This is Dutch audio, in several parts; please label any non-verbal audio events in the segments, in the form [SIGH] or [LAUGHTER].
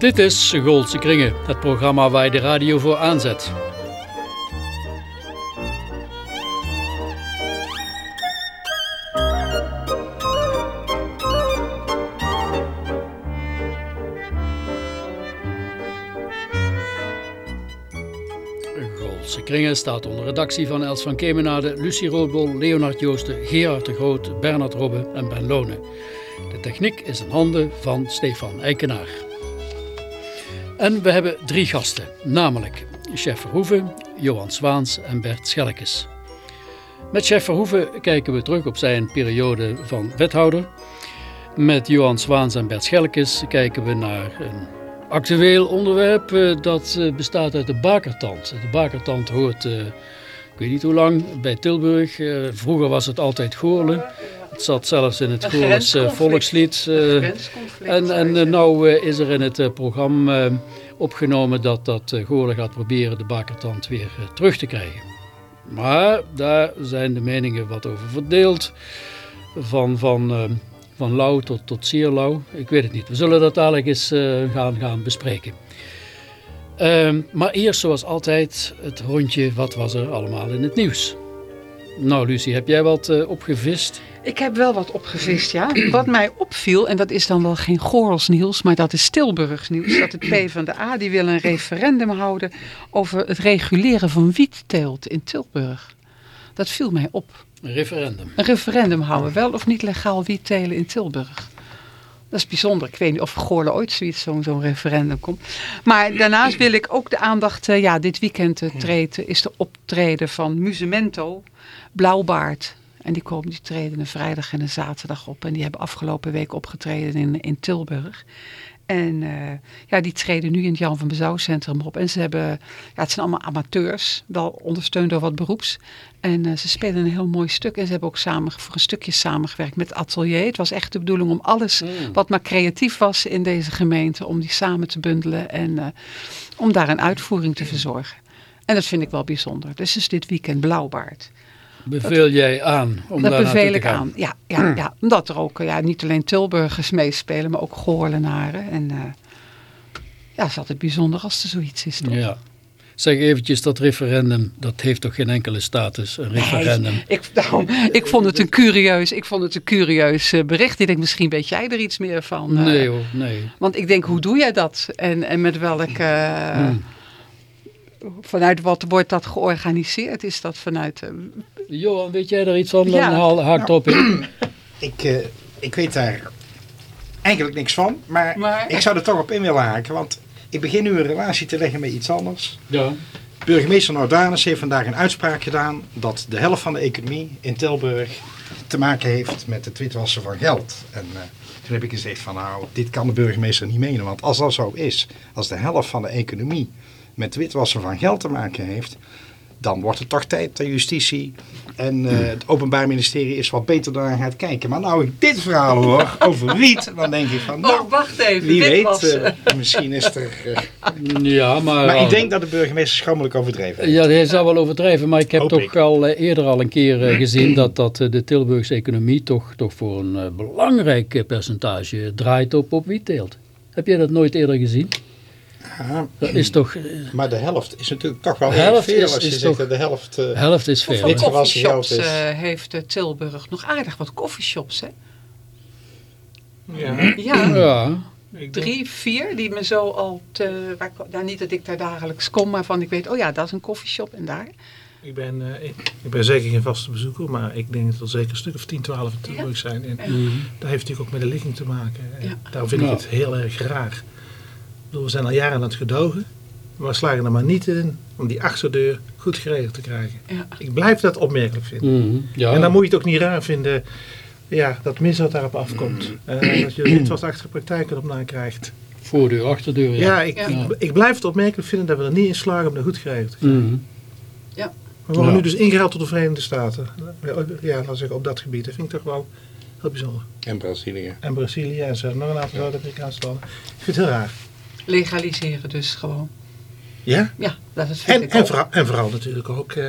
Dit is Goldse Kringen, het programma waar je de radio voor aanzet. Goldse Kringen staat onder redactie van Els van Kemenade, Lucie Roodbol, Leonard Joosten, Gerard de Groot, Bernard Robbe en Ben Lonen. De techniek is in handen van Stefan Eikenaar. En we hebben drie gasten, namelijk chef Verhoeven, Johan Zwaans en Bert Schelkes. Met chef Verhoeven kijken we terug op zijn periode van wethouder. Met Johan Zwaans en Bert Schelkes kijken we naar een actueel onderwerp eh, dat eh, bestaat uit de bakertand. De bakertand hoort, uh, ik weet niet hoe lang, bij Tilburg. Vroeger was het altijd Goorlen. Het zat zelfs in het Goorles volkslied. en en nou is er in het programma opgenomen dat dat Goorlen gaat proberen de bakertand weer terug te krijgen. Maar daar zijn de meningen wat over verdeeld. Van, van van lauw tot, tot zeer lauw. Ik weet het niet. We zullen dat dadelijk eens gaan, gaan bespreken. Uh, maar eerst zoals altijd het rondje, wat was er allemaal in het nieuws? Nou Lucie, heb jij wat uh, opgevist? Ik heb wel wat opgevist, ja. [CLEARS THROAT] Wat mij opviel, en dat is dan wel geen Gorels nieuws, maar dat is Tilburgs nieuws. Dat het [CLEARS THROAT] PvdA die wil een referendum houden over het reguleren van wietteelt in Tilburg. Dat viel mij op. Een referendum. Een referendum houden. Wel of niet legaal wiet telen in Tilburg. Dat is bijzonder. Ik weet niet of Goorlen ooit zoiets zo'n zo referendum komt. Maar daarnaast wil ik ook de aandacht... Uh, ja, dit weekend uh, treden is de optreden van Musemento, Blauwbaard. En die, komen, die treden een vrijdag en een zaterdag op. En die hebben afgelopen week opgetreden in, in Tilburg. En uh, ja, die treden nu in het Jan van Bezouw Centrum op. En ze hebben, ja, het zijn allemaal amateurs, wel ondersteund door wat beroeps. En uh, ze spelen een heel mooi stuk. En ze hebben ook samen, voor een stukje samengewerkt met Atelier. Het was echt de bedoeling om alles mm. wat maar creatief was in deze gemeente, om die samen te bundelen en uh, om daar een uitvoering te verzorgen. En dat vind ik wel bijzonder. Dus is dit weekend Blauwbaard. Beveel jij aan om dat beveel ik aan, ja, ja, ja. Omdat er ook ja, niet alleen Tilburgers meespelen, maar ook Goorlenaren. En uh, ja, het is altijd bijzonder als er zoiets is. Toch? Ja. Zeg eventjes, dat referendum, dat heeft toch geen enkele status, een referendum? Nee, ik, nou, ik vond het een curieus, ik vond het een curieus uh, bericht. Ik denk, misschien weet jij er iets meer van. Uh, nee hoor, nee. Want ik denk, hoe doe jij dat? En, en met welke... Hmm. Vanuit wat wordt dat georganiseerd? Is dat vanuit... Uh, Johan, weet jij er iets van? Ja. Dan haal hard nou, op in. [CLEARS THROAT] Ik, uh, ik weet daar eigenlijk niks van. Maar, maar, ik zou er toch op in willen haken. Want ik begin nu een relatie te leggen met iets anders. Ja. Burgemeester Nordanus heeft vandaag een uitspraak gedaan... dat de helft van de economie in Tilburg te maken heeft met het witwassen van geld. En uh, toen heb ik gezegd van nou, dit kan de burgemeester niet menen. Want als dat zo is, als de helft van de economie met witwassen van geld te maken heeft, dan wordt het toch tijd dat justitie en uh, het openbaar ministerie is wat beter naar gaat kijken. Maar nou ik dit verhaal hoor [LAUGHS] over wiet, dan denk ik van nou, oh, wacht even, wie weet, uh, [LAUGHS] misschien is er... Uh, ja, maar... Maar ik denk dat de burgemeester schamelijk overdreven heeft. Ja, hij zou wel overdrijven, maar ik heb Hoop toch ik. al eerder al een keer gezien dat, dat de Tilburgse economie toch, toch voor een belangrijk percentage draait op, op wietteelt. Heb jij dat nooit eerder gezien? Ja, dat is toch... Maar de helft is natuurlijk toch wel helft veel is, als je is zegt toch, de helft... Uh, helft is veel. Hoeveel coffeeshops uh, heeft uh, Tilburg? Nog aardig wat coffeeshops, hè? Ja. Ja. ja. Drie, vier, die me zo al te... Waar, nou, niet dat ik daar dagelijks kom, maar van ik weet, oh ja, dat is een coffeeshop en daar... Ik ben, uh, ik, ik, ben zeker geen vaste bezoeker, maar ik denk dat er zeker een stuk of 10, 12 in Tilburg zijn. En mm. dat heeft natuurlijk ook met de ligging te maken. En Ja. daarom vind ik Ja. het heel erg raar. Bedoel, we zijn al jaren aan het gedogen. Maar we slagen er maar niet in om die achterdeur goed geregeld te krijgen. Ja. Ik blijf dat opmerkelijk vinden. Mhm, ja. En dan moet je het ook niet raar vinden ja, dat misdaad daarop afkomt. Eh, dat je er witwasachtige praktijken op nakrijgt. Voordeur, achterdeur, ja. Ja, ik, Ja. Ik, ik blijf het opmerkelijk vinden dat we er niet in slagen om dat goed geregeld te krijgen. Mhm. We worden Ja. nu dus ingehaald tot de Verenigde Staten. Ja, laten we zeggen op dat gebied. Dat vind ik toch wel heel bijzonder. En Brazilië. En Brazilië en zo, nog een aantal Zuid-Amerikaanse landen. Ik vind het heel raar. Legaliseren dus gewoon. Ja? Ja, dat is vind En, ik en, vooral, en vooral natuurlijk ook, eh,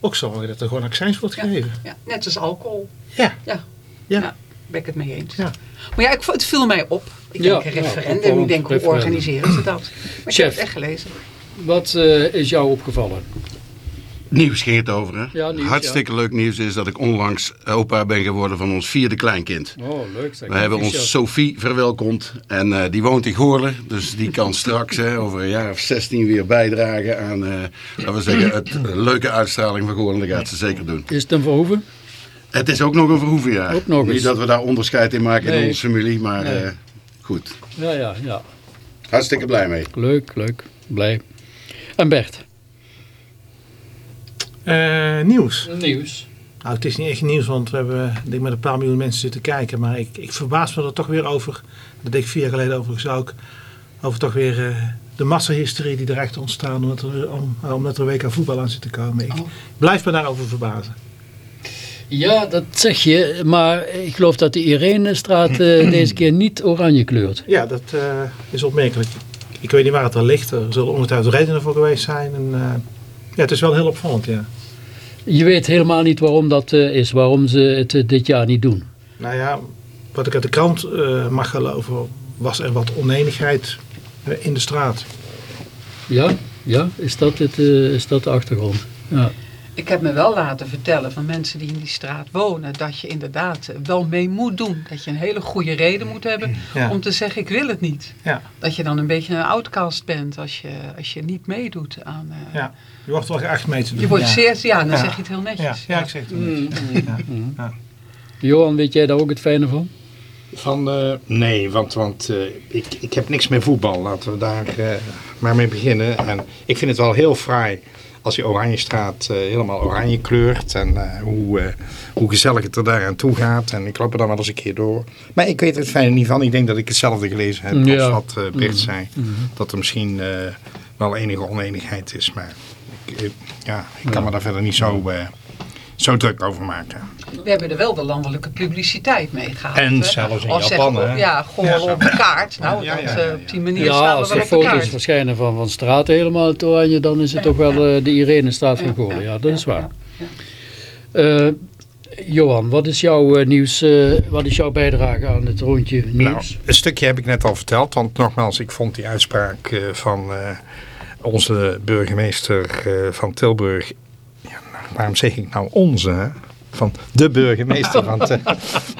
ook zorgen dat er gewoon accijns wordt Ja. gegeven. Ja, net als alcohol. Ja. Ja. Ja. Ja. ben ik het mee eens. Ja. Maar ja, ik, het viel mij op. Ik Ja, denk een ja, referendum. ik denk, hoe referendum. organiseren ze dat? Maar ik Chef. heb het echt gelezen. Wat eh, is jou opgevallen? Nieuws ging het over, hè? Ja, nieuws, Hartstikke leuk nieuws is dat ik onlangs opa ben geworden van ons vierde kleinkind. Oh, leuk. zeg. We hebben ons. Sophie verwelkomd en eh, die woont in Goorlen. Dus die kan [LAUGHS] straks hè, over een jaar of 16 weer bijdragen aan, eh laten we zeggen, het leuke uitstraling van Goorlen. Dat gaat ze zeker doen. Is het een verhoeven? Het is ook nog een verhoeven, ja. Ook nog eens. Niet dat we daar onderscheid in maken Nee. in onze familie, maar Nee. eh, goed. Ja, ja, ja. Hartstikke blij mee. Leuk, leuk. Blij. En Bert? Eh, nieuws. Nieuws. Nou, het is niet echt nieuws, want we hebben ik denk met een paar miljoen mensen zitten kijken. Maar ik, ik verbaas me er toch weer over. Dat deed ik vier jaar geleden overigens ook. Over toch weer eh, de massahysterie die er echt ontstaan omdat er, om, omdat er een WK voetbal aan zit te komen. Ik Oh. blijf me daarover verbazen. Ja, dat zeg je, maar ik geloof dat de Irenestraat eh, [CLEARS THROAT] deze keer niet oranje kleurt. Ja, dat eh, is opmerkelijk. Ik weet niet waar het aan ligt. Er zullen ongetwijfeld redenen voor geweest zijn. En, eh, ja, het is wel heel opvallend, ja. Je weet helemaal niet waarom dat eh, is, waarom ze het eh, dit jaar niet doen. Nou ja, wat ik uit de krant eh, mag geloven, was er wat oneenigheid in de straat. Ja, ja is, dat het, is dat de achtergrond? Ja. Ik heb me wel laten vertellen van mensen die in die straat wonen... dat je inderdaad wel mee moet doen. Dat je een hele goede reden moet hebben Ja. om te zeggen ik wil het niet. Ja, Dat je dan een beetje een outcast bent als je, als je niet meedoet aan... eh, ja. Je wordt wel geacht mee te doen. Je wordt ja. zeer, ja, dan Ja. zeg je het heel netjes. ja, ik zeg het netjes. Ja, ja. Johan, weet jij daar ook het fijne van? Van, eh, nee, want, want eh, ik, ik heb niks meer voetbal. Laten we daar eh, maar mee beginnen. En ik vind het wel heel fraai als die Oranjestraat eh, helemaal oranje kleurt. En eh, hoe, eh, hoe gezellig het er daar aan toe gaat. En ik loop er dan wel eens een keer door. Maar ik weet er het fijne niet van. Ik denk dat ik hetzelfde gelezen heb Ja. als wat Bert zei. Dat er misschien wel enige oneenigheid is. Maar ik, ja, ik kan me daar verder niet zo, zo druk over maken. We hebben er wel de landelijke publiciteit mee gehad. En hè. zelfs in Of Japan, zeggen, hè? Ja, gewoon op de kaart. Nou, Ja, ja, dat, ja, eh, ja. op die manier Ja, staan we als wel er op de foto's verschijnen van, van straten helemaal het oranje, dan is het toch wel eh, de Irenestraat van Goorlen. Ja, dat is waar. Eh, Johan, wat is jouw nieuws, eh, wat is jouw bijdrage aan het rondje Nou, nieuws? een stukje heb ik net al verteld. Want nogmaals, ik vond die uitspraak eh, van eh, onze burgemeester eh, van Tilburg. Waarom zeg ik nou onze? Van de burgemeester [LAUGHS] van, Til-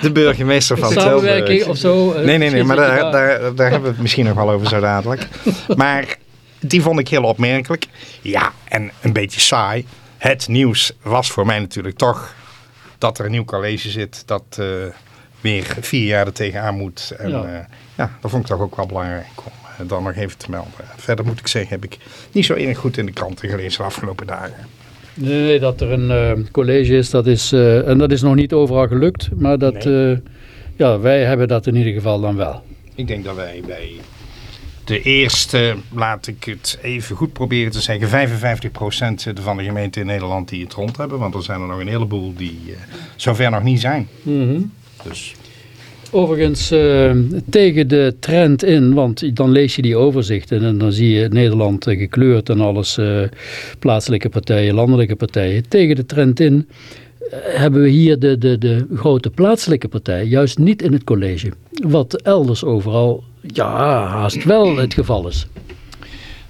de burgemeester van Samenwerking of zo? eh, Nee, nee, nee, maar daar, daar, daar hebben we het misschien nog wel over zo dadelijk. [LAUGHS] Maar die vond ik heel opmerkelijk. Ja, en een beetje saai. Het nieuws was voor mij natuurlijk toch dat er een nieuw college zit. Dat eh, weer vier jaar er tegenaan moet. En Ja. ja. ja, dat vond ik toch ook wel belangrijk om eh, dan nog even te melden. Verder moet ik zeggen, heb ik niet zo erg goed in de kranten gelezen de afgelopen dagen. Nee, nee, dat er een eh, college is, dat is, eh, en dat is nog niet overal gelukt, maar dat, eh, ja, wij hebben dat in ieder geval dan wel. Ik denk dat wij bij de eerste, laat ik het even goed proberen te zeggen, 55% van de gemeenten in Nederland die het rond hebben. Want er zijn er nog een heleboel die zover nog niet zijn. Mhm. Dus Overigens, eh, tegen de trend in, want dan lees je die overzichten en dan zie je Nederland eh, gekleurd en alles, eh, plaatselijke partijen, landelijke partijen. Tegen de trend in hebben we hier de, de, de grote plaatselijke partij juist niet in het college. Wat elders overal, ja, haast wel het geval is.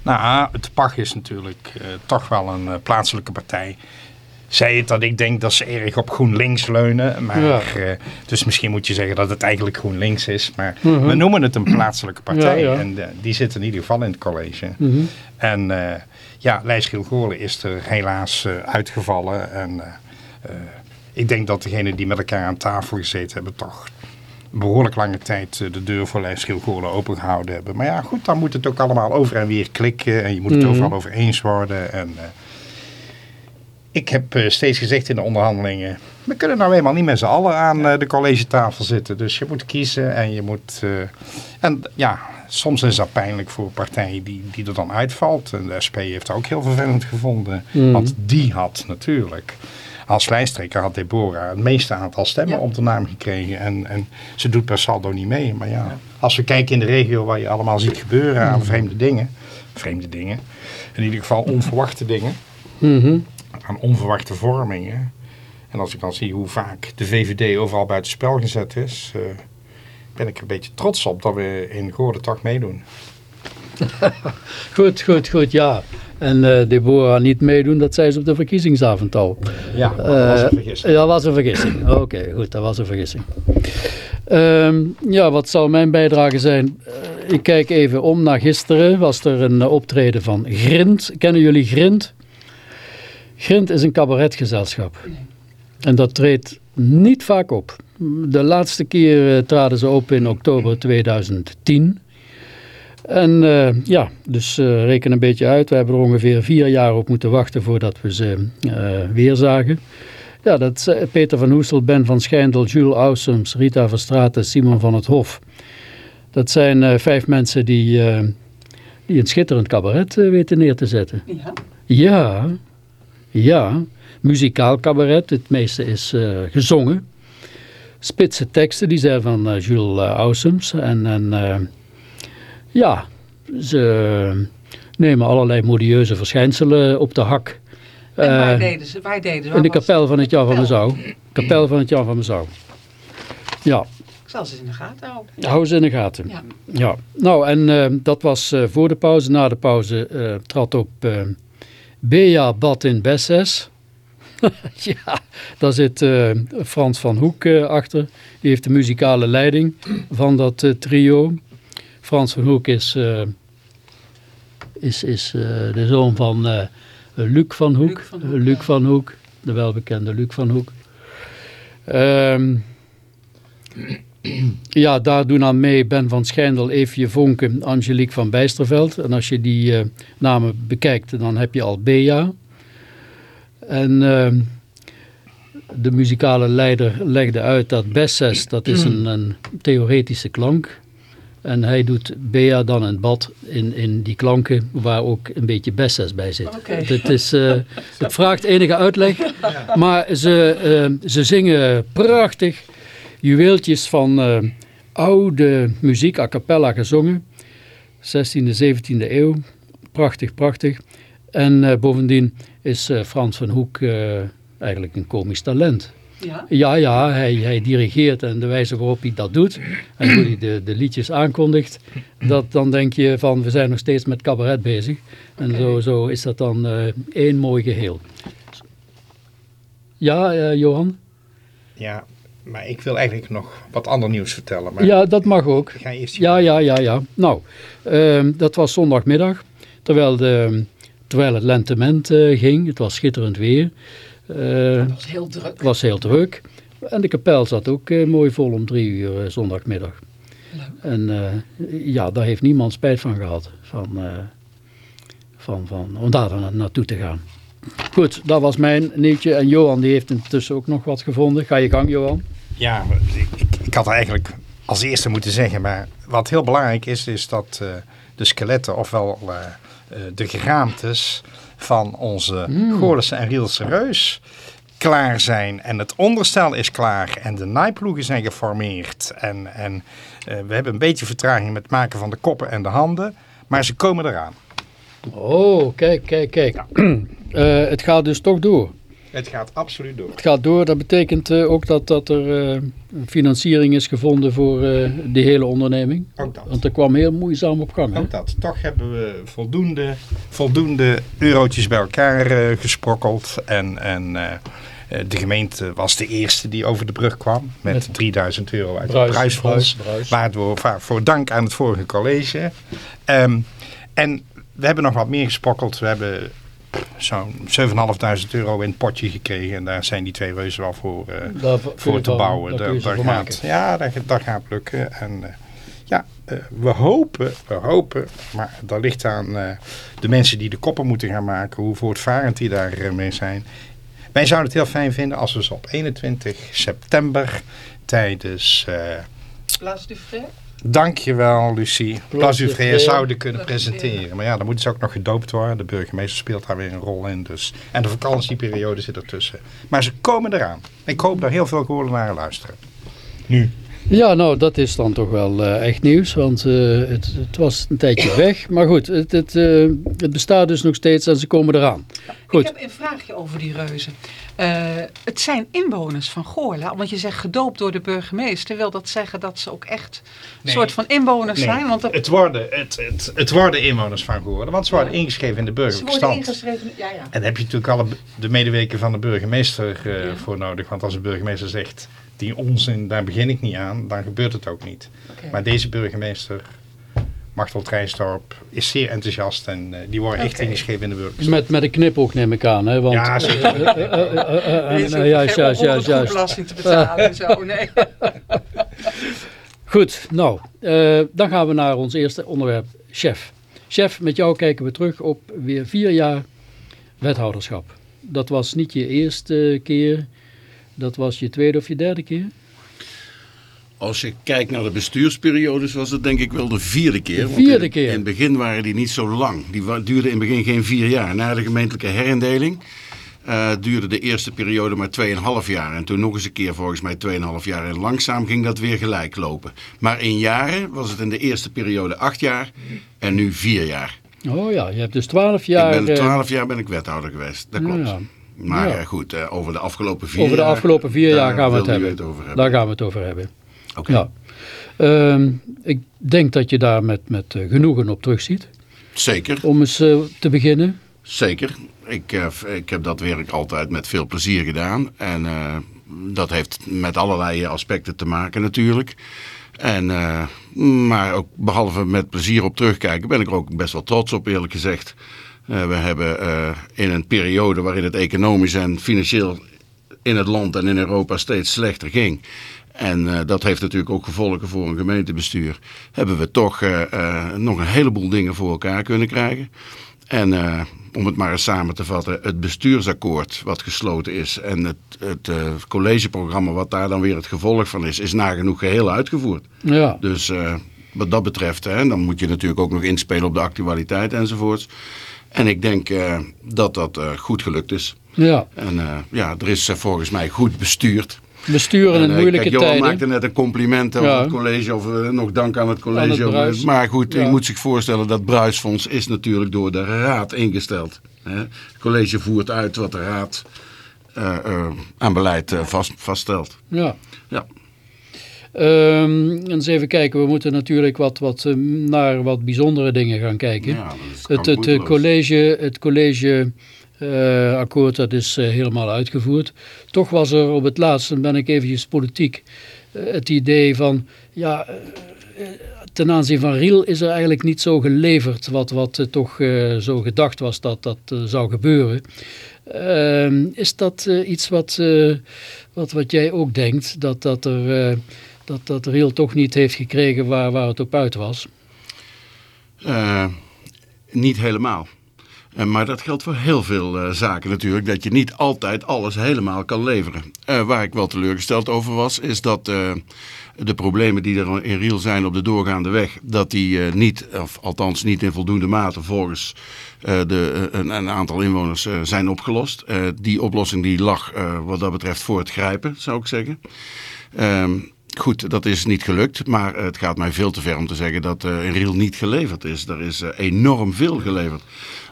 nou, het PAG is natuurlijk toch wel een plaatselijke partij. Zij het dat ik denk dat ze erg op GroenLinks leunen. Maar, Ja. eh, dus misschien moet je zeggen dat het eigenlijk GroenLinks is. Maar Mhm. we noemen het een plaatselijke partij. Ja, ja. En eh, die zit in ieder geval in het college. Mhm. En eh ja, Lijs Giel is er helaas uitgevallen. En ik denk dat degenen die met elkaar aan tafel gezeten hebben... toch behoorlijk lange tijd de deur voor Giel opengehouden hebben. Maar ja, goed, dan moet het ook allemaal over en weer klikken. En je moet het Mhm. overal over eens worden. En, ik heb eh, steeds gezegd in de onderhandelingen... we kunnen nou eenmaal niet met z'n allen aan eh, de collegetafel zitten. Dus je moet kiezen en je moet... eh, en ja, soms is dat pijnlijk voor partijen die, die er dan uitvalt. En de SP heeft dat ook heel vervelend gevonden. Mhm. Want die had natuurlijk... Als lijsttrekker had Deborah het meeste aantal stemmen Ja. op de naam gekregen. En, en ze doet per saldo niet mee. Maar ja, als we kijken in de regio waar je allemaal ziet gebeuren aan vreemde dingen. Vreemde dingen. In ieder geval onverwachte dingen. Mhm. Aan onverwachte vormingen. En als ik dan zie hoe vaak de VVD overal buitenspel gezet is. eh, ben ik een beetje trots op dat we in Goorden toch meedoen. [LAUGHS] Goed, goed, goed, ja. En eh, Deborah niet meedoen, dat zei ze op de verkiezingsavond al. Ja, dat was een Eh, vergissing. Dat was een vergissing. [CLEARS THROAT] Oké, goed, dat was een vergissing. Ehm, ja, wat zal mijn bijdrage zijn? Eh, ik kijk even om naar gisteren. Was er een eh, optreden van Grind. Kennen jullie Grind? Grind is een cabaretgezelschap. En dat treedt niet vaak op. De laatste keer eh, traden ze op in oktober 2010. En eh, ja, dus eh, reken een beetje uit. We hebben er ongeveer vier jaar op moeten wachten voordat we ze weer zagen. Ja, dat is Peter van Hoestel, Ben van Schijndel, Jules Ausums, Rita Verstraeten, Simon van het Hof. Dat zijn vijf mensen die, die een schitterend cabaret weten neer te zetten. Ja. Ja, ja. Muzikaal cabaret, het meeste is eh, gezongen. Spitse teksten, die zijn van eh, Jules uh, Ausums. En, en eh, ja, ze nemen allerlei modieuze verschijnselen op de hak. En waar Eh, deden ze? Waar deden ze? in de kapel van het Jan van. Mezouw. Kapel van het Jan van Mezouw. Ja, Ik zal ze in de gaten houden. hou ze in de gaten. Ja. Ja, nou en eh, dat was eh, voor de pauze. Na de pauze eh, trad op eh Bea Bad in Besses. [LAUGHS] ja, daar zit eh, Frans van Hoek eh, achter. Die heeft de muzikale leiding van dat eh, trio. Frans van Hoek is, is, is de zoon van Luc van Hoek. Luc van Hoek, Luc van Hoek, de welbekende Luc van Hoek. Ehm ja, daar doen aan mee Ben van Schijndel, Eefje Vonken, Angelique van Bijsterveld. En als je die eh, namen bekijkt, dan heb je al Bea. En ehm, de muzikale leider legde uit dat Besses, dat is een, een theoretische klank. En hij doet Bea dan een bad in, in die klanken waar ook een beetje Besses bij zit. Oké. Het, is, eh, het vraagt enige uitleg, maar ze, eh, ze zingen prachtig juweeltjes van eh, oude muziek, a cappella gezongen. 16e, 17e eeuw. Prachtig, prachtig. En eh, bovendien is eh, Frans van Hoek eh, eigenlijk een komisch talent. Ja. Ja, ja, hij, hij dirigeert en de wijze waarop hij dat doet en hoe hij de, de liedjes aankondigt, dat, dan denk je van we zijn nog steeds met cabaret bezig. En zo, zo is dat dan eh, één mooi geheel. Ja, eh, Johan? Ja, maar ik wil eigenlijk nog wat ander nieuws vertellen. Maar Ja, dat mag ook. ga eerst Ja, ja, ja, ja. Nou, ehm, dat was zondagmiddag, terwijl, de, terwijl het lentement eh, ging. Het was schitterend weer. Eh, Dat was heel druk. het was heel druk. En de kapel zat ook eh, mooi vol om drie uur zondagmiddag. Leuk. En eh, ja, daar heeft niemand spijt van gehad. Van, eh, van, van, om daar dan naartoe te gaan. Goed, dat was mijn nieuwtje. En Johan die heeft intussen ook nog wat gevonden. Ga je gang, Johan. Ja, ik, ik, had eigenlijk als eerste moeten zeggen. Maar wat heel belangrijk is, is dat eh, de skeletten, ofwel eh, eh, de geraamtes van onze Mm. Goorlense en Rielse reus klaar zijn. En het onderstel is klaar. En de naaiploegen zijn geformeerd. En, en we hebben een beetje vertraging met het maken van de koppen en de handen. Maar ze komen eraan. Oh, kijk, kijk, kijk. [CLEARS THROAT] Het gaat dus toch door. Het gaat absoluut door. Het gaat door. Dat betekent eh, ook dat, dat er eh, financiering is gevonden voor eh de hele onderneming. Ook dat. Want er kwam heel moeizaam op gang. Hè? Ook dat. Toch hebben we voldoende, voldoende eurotjes bij elkaar gesprokkeld. En, en de gemeente was de eerste die over de brug kwam. Met Met 3000 euro uit Bruis, het prijsfonds. Waardoor, voor, voor dank aan het vorige college. Ehm, en we hebben nog wat meer gesprokkeld. We hebben zo'n 7.500 euro in het potje gekregen. En daar zijn die twee reuzen wel voor, eh, Daar voor te bouwen. daar gaat, maken. ja, dat, dat gaat lukken. En eh, ja, eh, we hopen, we hopen, maar dat ligt aan eh, de mensen die de koppen moeten gaan maken, hoe voortvarend die daarmee zijn. Wij zouden het heel fijn vinden als we ze op 21 september tijdens, eh Place du Frère? Dankjewel Lucie, Frère. zouden kunnen presenteren. Maar ja, dan moeten ze ook nog gedoopt worden. De burgemeester speelt daar weer een rol in. Dus. En de vakantieperiode zit ertussen. Maar ze komen eraan. Ik hoop dat heel veel Goorlenaren luisteren. Nu. Ja, nou dat is dan toch wel eh, echt nieuws, want eh, het, het was een tijdje [COUGHS] weg. Maar goed, het, het, eh, het bestaat dus nog steeds en ze komen eraan. Goed. Ik heb een vraagje over die reuzen. Eh, het zijn inwoners van Goorla, want je zegt gedoopt door de burgemeester. Wil dat zeggen dat ze ook echt een Nee. soort van inwoners Nee, zijn? Want dat- het, worden, het, het, het worden inwoners van geworden, want ze worden Ja. ingeschreven in de ze burgerlijke worden stand. ingeschreven. Ja, ja. En daar heb je natuurlijk alle de medewerker van de burgemeester eh, Ja. voor nodig. Want als de burgemeester zegt, die onzin, daar begin ik niet aan, dan gebeurt het ook niet. Maar deze burgemeester, Machtel Trijstorp, is zeer enthousiast en eh, die worden echt ingeschreven in de burgerlijke Met, met een knipoog neem ik aan, hè? Want, Ja, zeker. juist, juist. belasting te betalen en zo. [LAUGHS] Nee. Goed, nou, eh, dan gaan we naar ons eerste onderwerp, chef. Chef, met jou kijken we terug op weer vier jaar wethouderschap. Dat was niet je eerste keer, dat was je tweede of je derde keer? Als je kijkt naar de bestuursperiodes was het denk ik wel de vierde keer. De vierde in, keer. In het begin waren die niet zo lang. Die duurden in het begin geen vier jaar. Na de gemeentelijke herindeling eh, duurde de eerste periode maar 2,5 jaar. En toen nog eens een keer volgens mij 2,5 jaar. En langzaam ging dat weer gelijk lopen. Maar in jaren was het in de eerste periode 8 jaar en nu 4 jaar. Oh ja, je hebt dus twaalf jaar... ik ben eh, 12 jaar ben ik wethouder geweest. Dat klopt. ja. Maar Ja. eh, goed, eh, over de afgelopen vier over de jaar, afgelopen vier jaar gaan we het hebben. over hebben. Daar gaan we het over hebben. Oké. Ja. Ehm, ik denk dat je daar met, met eh, genoegen op terugziet. Zeker. Om eens te beginnen. Zeker. Ik, ik heb dat werk altijd met veel plezier gedaan. En dat heeft met allerlei aspecten te maken natuurlijk. En, maar ook behalve met plezier op terugkijken ben ik er ook best wel trots op eerlijk gezegd. Eh, we hebben eh, in een periode waarin het economisch en financieel in het land en in Europa steeds slechter ging. En eh, dat heeft natuurlijk ook gevolgen voor een gemeentebestuur. Hebben we toch nog een heleboel dingen voor elkaar kunnen krijgen. En om het maar eens samen te vatten, het bestuursakkoord wat gesloten is en het, het collegeprogramma wat daar dan weer het gevolg van is, is nagenoeg geheel uitgevoerd. Ja, Dus wat dat betreft, hè, dan moet je natuurlijk ook nog inspelen op de actualiteit enzovoorts. En ik denk eh, dat dat eh, goed gelukt is. ja. En eh, ja, er is volgens mij goed bestuurd. besturen in moeilijke kijk, Johan tijden. maakte net een compliment over Ja. het college, of nog dank aan het college. Aan het maar goed, Ja. je moet zich voorstellen dat Bruisfonds is natuurlijk door de raad ingesteld. Hè. Het college voert uit wat de raad aan beleid vast, vaststelt. Ja. Ja. Ehm, eens even kijken, we moeten natuurlijk wat, wat, eh, naar wat bijzondere dingen gaan kijken. Ja, het, het, eh, college, het college eh, akkoord dat is helemaal uitgevoerd. Toch was er op het laatst, dan ben ik eventjes politiek, het idee van, ja, ten aanzien van Riel is er eigenlijk niet zo geleverd wat, wat toch zo gedacht was dat dat zou gebeuren. Ehm, is dat iets wat, wat, wat jij ook denkt, dat, dat, er, dat, dat Riel toch niet heeft gekregen waar, waar het op uit was? Eh, niet helemaal. Eh, maar dat geldt voor heel veel eh, zaken natuurlijk, dat je niet altijd alles helemaal kan leveren. Waar ik wel teleurgesteld over was, is dat de problemen die er in Riel zijn op de doorgaande weg, dat die niet, of althans niet in voldoende mate volgens de, een, een aantal inwoners zijn opgelost. Die oplossing die lag wat dat betreft voor het grijpen, zou ik zeggen. Ehm, goed, dat is niet gelukt, maar het gaat mij veel te ver om te zeggen dat eh, in Riel niet geleverd is. Er is eh, enorm veel geleverd.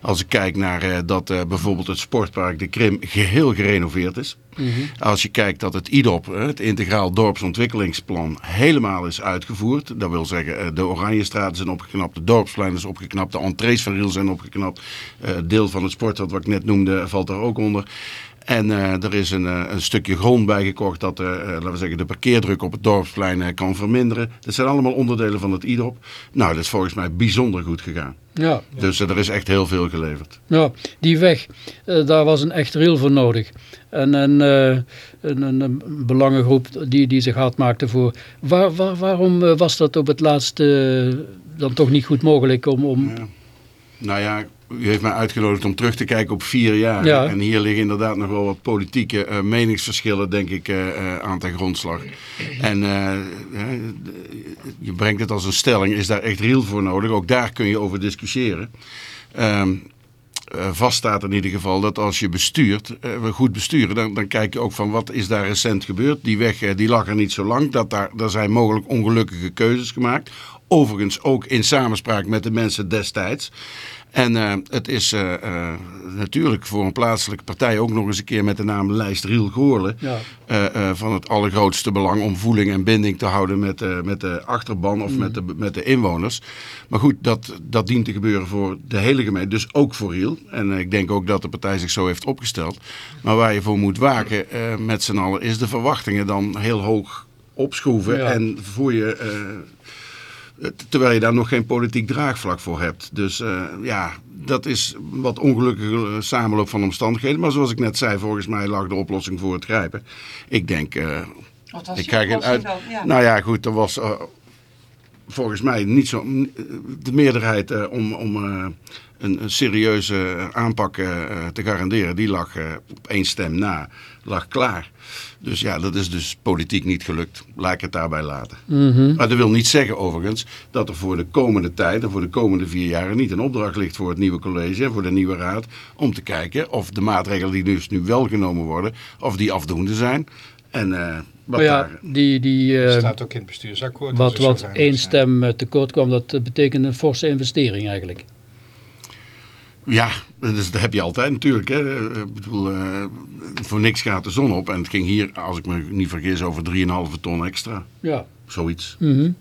Als ik kijk naar eh, dat eh, bijvoorbeeld het sportpark De Krim geheel gerenoveerd is. Als je kijkt dat het IDOP, eh, het Integraal Dorpsontwikkelingsplan, helemaal is uitgevoerd. Dat wil zeggen, eh, de Oranjestraten zijn opgeknapt, de dorpsplein is opgeknapt, de entrees van Riel zijn opgeknapt. Eh, deel van het sportveld wat ik net noemde valt daar ook onder. En eh, er is een, eh, een stukje grond bijgekocht dat eh, laten we zeggen, de parkeerdruk op het dorpsplein kan verminderen. Dat zijn allemaal onderdelen van het IDOP. Nou, dat is volgens mij bijzonder goed gegaan. Ja. Dus er is echt heel veel geleverd. Ja, die weg, daar was een echt rail voor nodig. En een, eh, een, een, een belangengroep die, die zich hard maakte voor. Waar, waar, waarom was dat op het laatste dan toch niet goed mogelijk om... om... Ja. Nou ja, u heeft mij uitgenodigd om terug te kijken op vier jaar. Ja. En hier liggen inderdaad nog wel wat politieke eh, meningsverschillen, denk ik, eh, eh, aan ten grondslag. En je brengt het als een stelling, is daar echt real voor nodig? Ook daar kun je over discussiëren. Ehm, eh, vaststaat in ieder geval dat als je bestuurt, we goed besturen, dan, dan kijk je ook van wat is daar recent gebeurd. Die weg die lag er niet zo lang, dat daar, daar zijn mogelijk ongelukkige keuzes gemaakt. Overigens ook in samenspraak met de mensen destijds. En uh, het is uh, uh, natuurlijk voor een plaatselijke partij ook nog eens een keer met de naam Lijst Riel Goorlen. Ja. van het allergrootste belang om voeling en binding te houden met, met de achterban of mm. met, de, met de inwoners. Maar goed, dat, dat dient te gebeuren voor de hele gemeente, dus ook voor Riel. En ik denk ook dat de partij zich zo heeft opgesteld. Maar waar je voor moet waken met z'n allen is de verwachtingen dan heel hoog opschroeven. Ja. En voor je Terwijl je daar nog geen politiek draagvlak voor hebt. Dus uh, ja, dat is wat ongelukkige samenloop van omstandigheden. Maar zoals ik net zei, volgens mij lag de oplossing voor het grijpen. Ik denk... Uh, wat was ik krijg het uit. Ja. Nou ja, goed, er was uh, volgens mij niet zo. De meerderheid om, om een, een, serieuze aanpak te garanderen, die lag op één stem na, lag klaar. Dus ja, dat is dus politiek niet gelukt. Laat ik het daarbij laten. Mm -hmm. Maar dat wil niet zeggen overigens dat er voor de komende tijd en voor de komende vier jaar niet een opdracht ligt voor het nieuwe college en voor de nieuwe raad om te kijken of de maatregelen die dus nu wel genomen worden, of die afdoende zijn. En uh, wat maar ja, die, die, uh, staat ook in het bestuursakkoord. Wat, wat één stem tekort kwam, dat betekent een forse investering eigenlijk. Ja, dus dat heb je altijd natuurlijk. Hè. Ik bedoel, uh, voor niks gaat de zon op. En het ging hier, als ik me niet vergis, over 3,5 ton extra. Ja. Zoiets. Mm -hmm.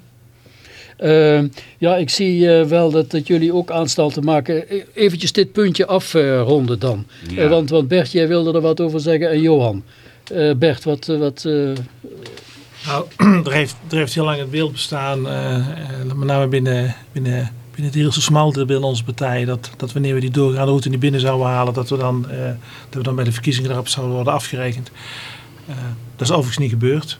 uh, ja, ik zie uh, wel dat, dat jullie ook aanstalten maken. Eventjes dit puntje afronden dan. Ja. want, want Bert, jij wilde er wat over zeggen en Johan. Bert, wat... wat nou, [CLEARS THROAT] er heeft, er heeft heel lang het beeld bestaan, met name binnen, binnen in het Ierse smalte binnen onze partij. Dat, dat wanneer we die doorgaande route niet binnen zouden halen, dat we dan, uh, dat we dan bij de verkiezingen erop zouden worden afgerekend. Uh, dat is overigens niet gebeurd.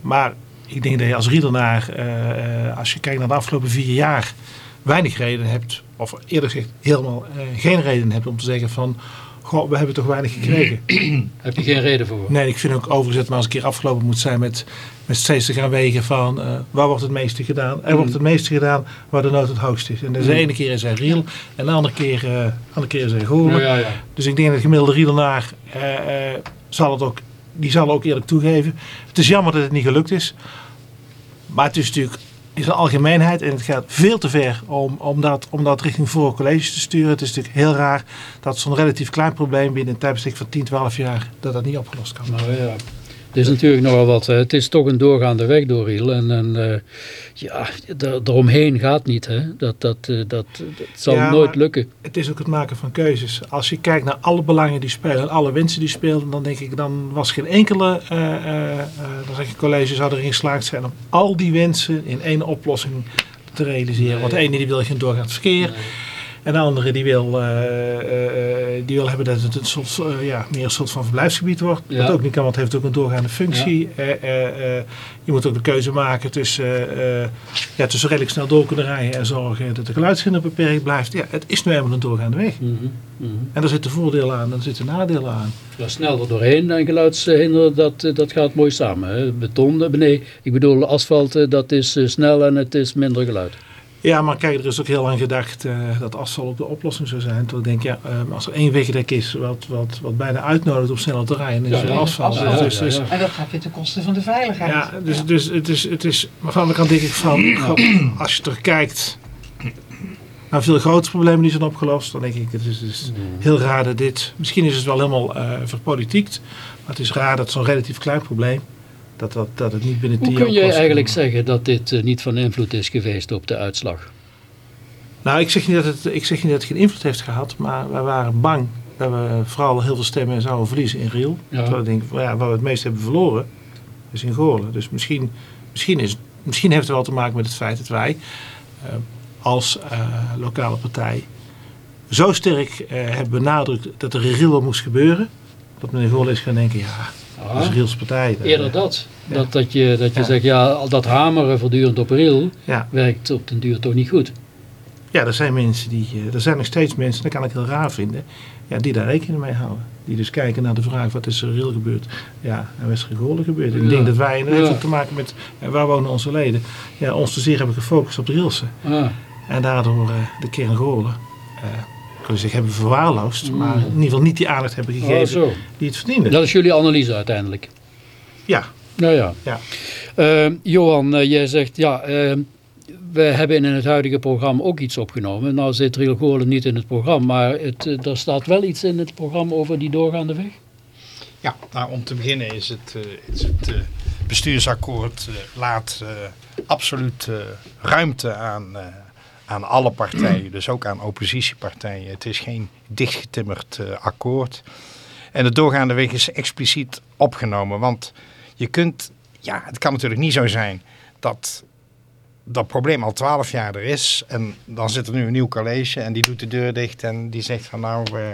Maar ik denk dat je als Riedenaar, uh, als je kijkt naar de afgelopen vier jaar, weinig reden hebt, of eerder gezegd helemaal geen reden hebt om te zeggen van Goh, we hebben toch weinig gekregen. [CLEARS THROAT] Heb je geen reden voor? Nee, ik vind ook overigens maar als een keer afgelopen moet zijn met, met steeds te gaan wegen van uh, waar wordt het meeste gedaan. Er wordt het meeste gedaan waar de nood het hoogst is. En de ene keer is hij Riel en de andere keer, uh, andere keer is hij Goorlen. Ja, ja, ja. Dus ik denk dat de gemiddelde Rielenaar uh, zal het ook, die zal ook eerlijk toegeven. Het is jammer dat het niet gelukt is. Maar het is natuurlijk is een algemeenheid en het gaat veel te ver om, om, dat, om dat richting voor college te sturen. Het is natuurlijk heel raar dat zo'n relatief klein probleem binnen een tijdbestek van 10, 12 jaar dat dat niet opgelost kan worden. Nou ja, het is natuurlijk nogal wat. Het is toch een doorgaande weg door Riel. En, en uh, ja, eromheen gaat niet. Hè? Dat, dat, uh, dat, dat zal ja, nooit lukken. Het is ook het maken van keuzes. Als je kijkt naar alle belangen die spelen en alle wensen die spelen, dan denk ik, dan was geen enkele, uh, dan zeg ik, college zou erin geslaagd zijn om al die wensen in één oplossing te realiseren. Nee. Want de ene die wil geen doorgaand verkeer. Nee. En de andere die wil, uh, uh, die wil hebben dat het een soort, ja, meer een soort van verblijfsgebied wordt. Ja. Wat ook niet kan, want het heeft ook een doorgaande functie. Ja. je moet ook de keuze maken tussen, ja, tussen redelijk snel door kunnen rijden en zorgen dat de geluidshinder beperkt blijft. Ja, het is nu eenmaal een doorgaande weg. Mm -hmm. Mm -hmm. En daar zitten voordelen aan en er zitten nadelen aan. Ja, snel er doorheen en geluidshinder, dat, dat gaat mooi samen. Hè? Beton, nee, ik bedoel asfalt, dat is snel en het is minder geluid. Ja, maar kijk, er is ook heel lang gedacht uh, dat asfalt ook de oplossing zou zijn. Toen denk ik, ja, um, als er één wegdek is wat, wat, wat bijna uitnodigt om sneller te rijden, is ja, het asfalt. Ja, ja, dus, dus, en dat gaat weer ten koste van de veiligheid. Ja, dus, dus het is, het is, maar van de kant denk ik van, als je terugkijkt naar veel grote problemen die zijn opgelost, dan denk ik, het is, het is heel raar dat dit, misschien is het wel helemaal uh, verpolitiekt, maar het is raar dat zo'n relatief klein probleem, dat, dat, dat het niet binnen Hoe kun je eigenlijk zeggen dat dit uh, niet van invloed is geweest op de uitslag? Nou, ik zeg niet dat het, ik zeg niet dat het geen invloed heeft gehad, maar wij waren bang dat we vooral heel veel stemmen zouden verliezen in Riel. Ja. Terwijl ik denk, ja, waar we het meest hebben verloren, is in Goorlen. Dus misschien, misschien, is, misschien heeft het wel te maken met het feit dat wij uh, als uh, lokale partij zo sterk hebben benadrukt dat er in Riel moest gebeuren. Dat men in Goorlen is gaan denken, ja, is Riels partij. Eerder dat. Ja. Dat, dat je, dat je ja. zegt, ja, dat hameren voortdurend op Riel ja. werkt op den duur toch niet goed. Ja, er zijn mensen die, er zijn nog steeds mensen, dat kan ik heel raar vinden, ja, die daar rekening mee houden. Die dus kijken naar de vraag, wat is er Riel gebeurd? Ja, en West-Goorlen gebeurd. Ik denk dat wij, ook te maken met, waar wonen onze leden? Ja, ons te zeer hebben gefocust op de Rielse. En daardoor de kern Goorlen. Uh, ik wil zeggen, hebben verwaarloosd. Maar in ieder geval niet die aandacht hebben Oh, gegeven die het verdienen. Dat is jullie analyse uiteindelijk. Ja, Nou ja. ja. Eh, Johan, eh, jij zegt ja, eh, we hebben in het huidige programma ook iets opgenomen. Nou zit Riel Goorlen niet in het programma, maar het, er staat wel iets in het programma over die doorgaande weg. Ja, nou om te beginnen is het, eh, is het eh, bestuursakkoord laat eh, absoluut eh, ruimte aan, eh, aan alle partijen, dus ook aan oppositiepartijen. Het is geen dichtgetimmerd eh, akkoord. En de doorgaande weg is expliciet opgenomen, want je kunt, ja, het kan natuurlijk niet zo zijn dat dat probleem al twaalf jaar er is en dan zit er nu een nieuw college en die doet de deur dicht en die zegt van nou, eh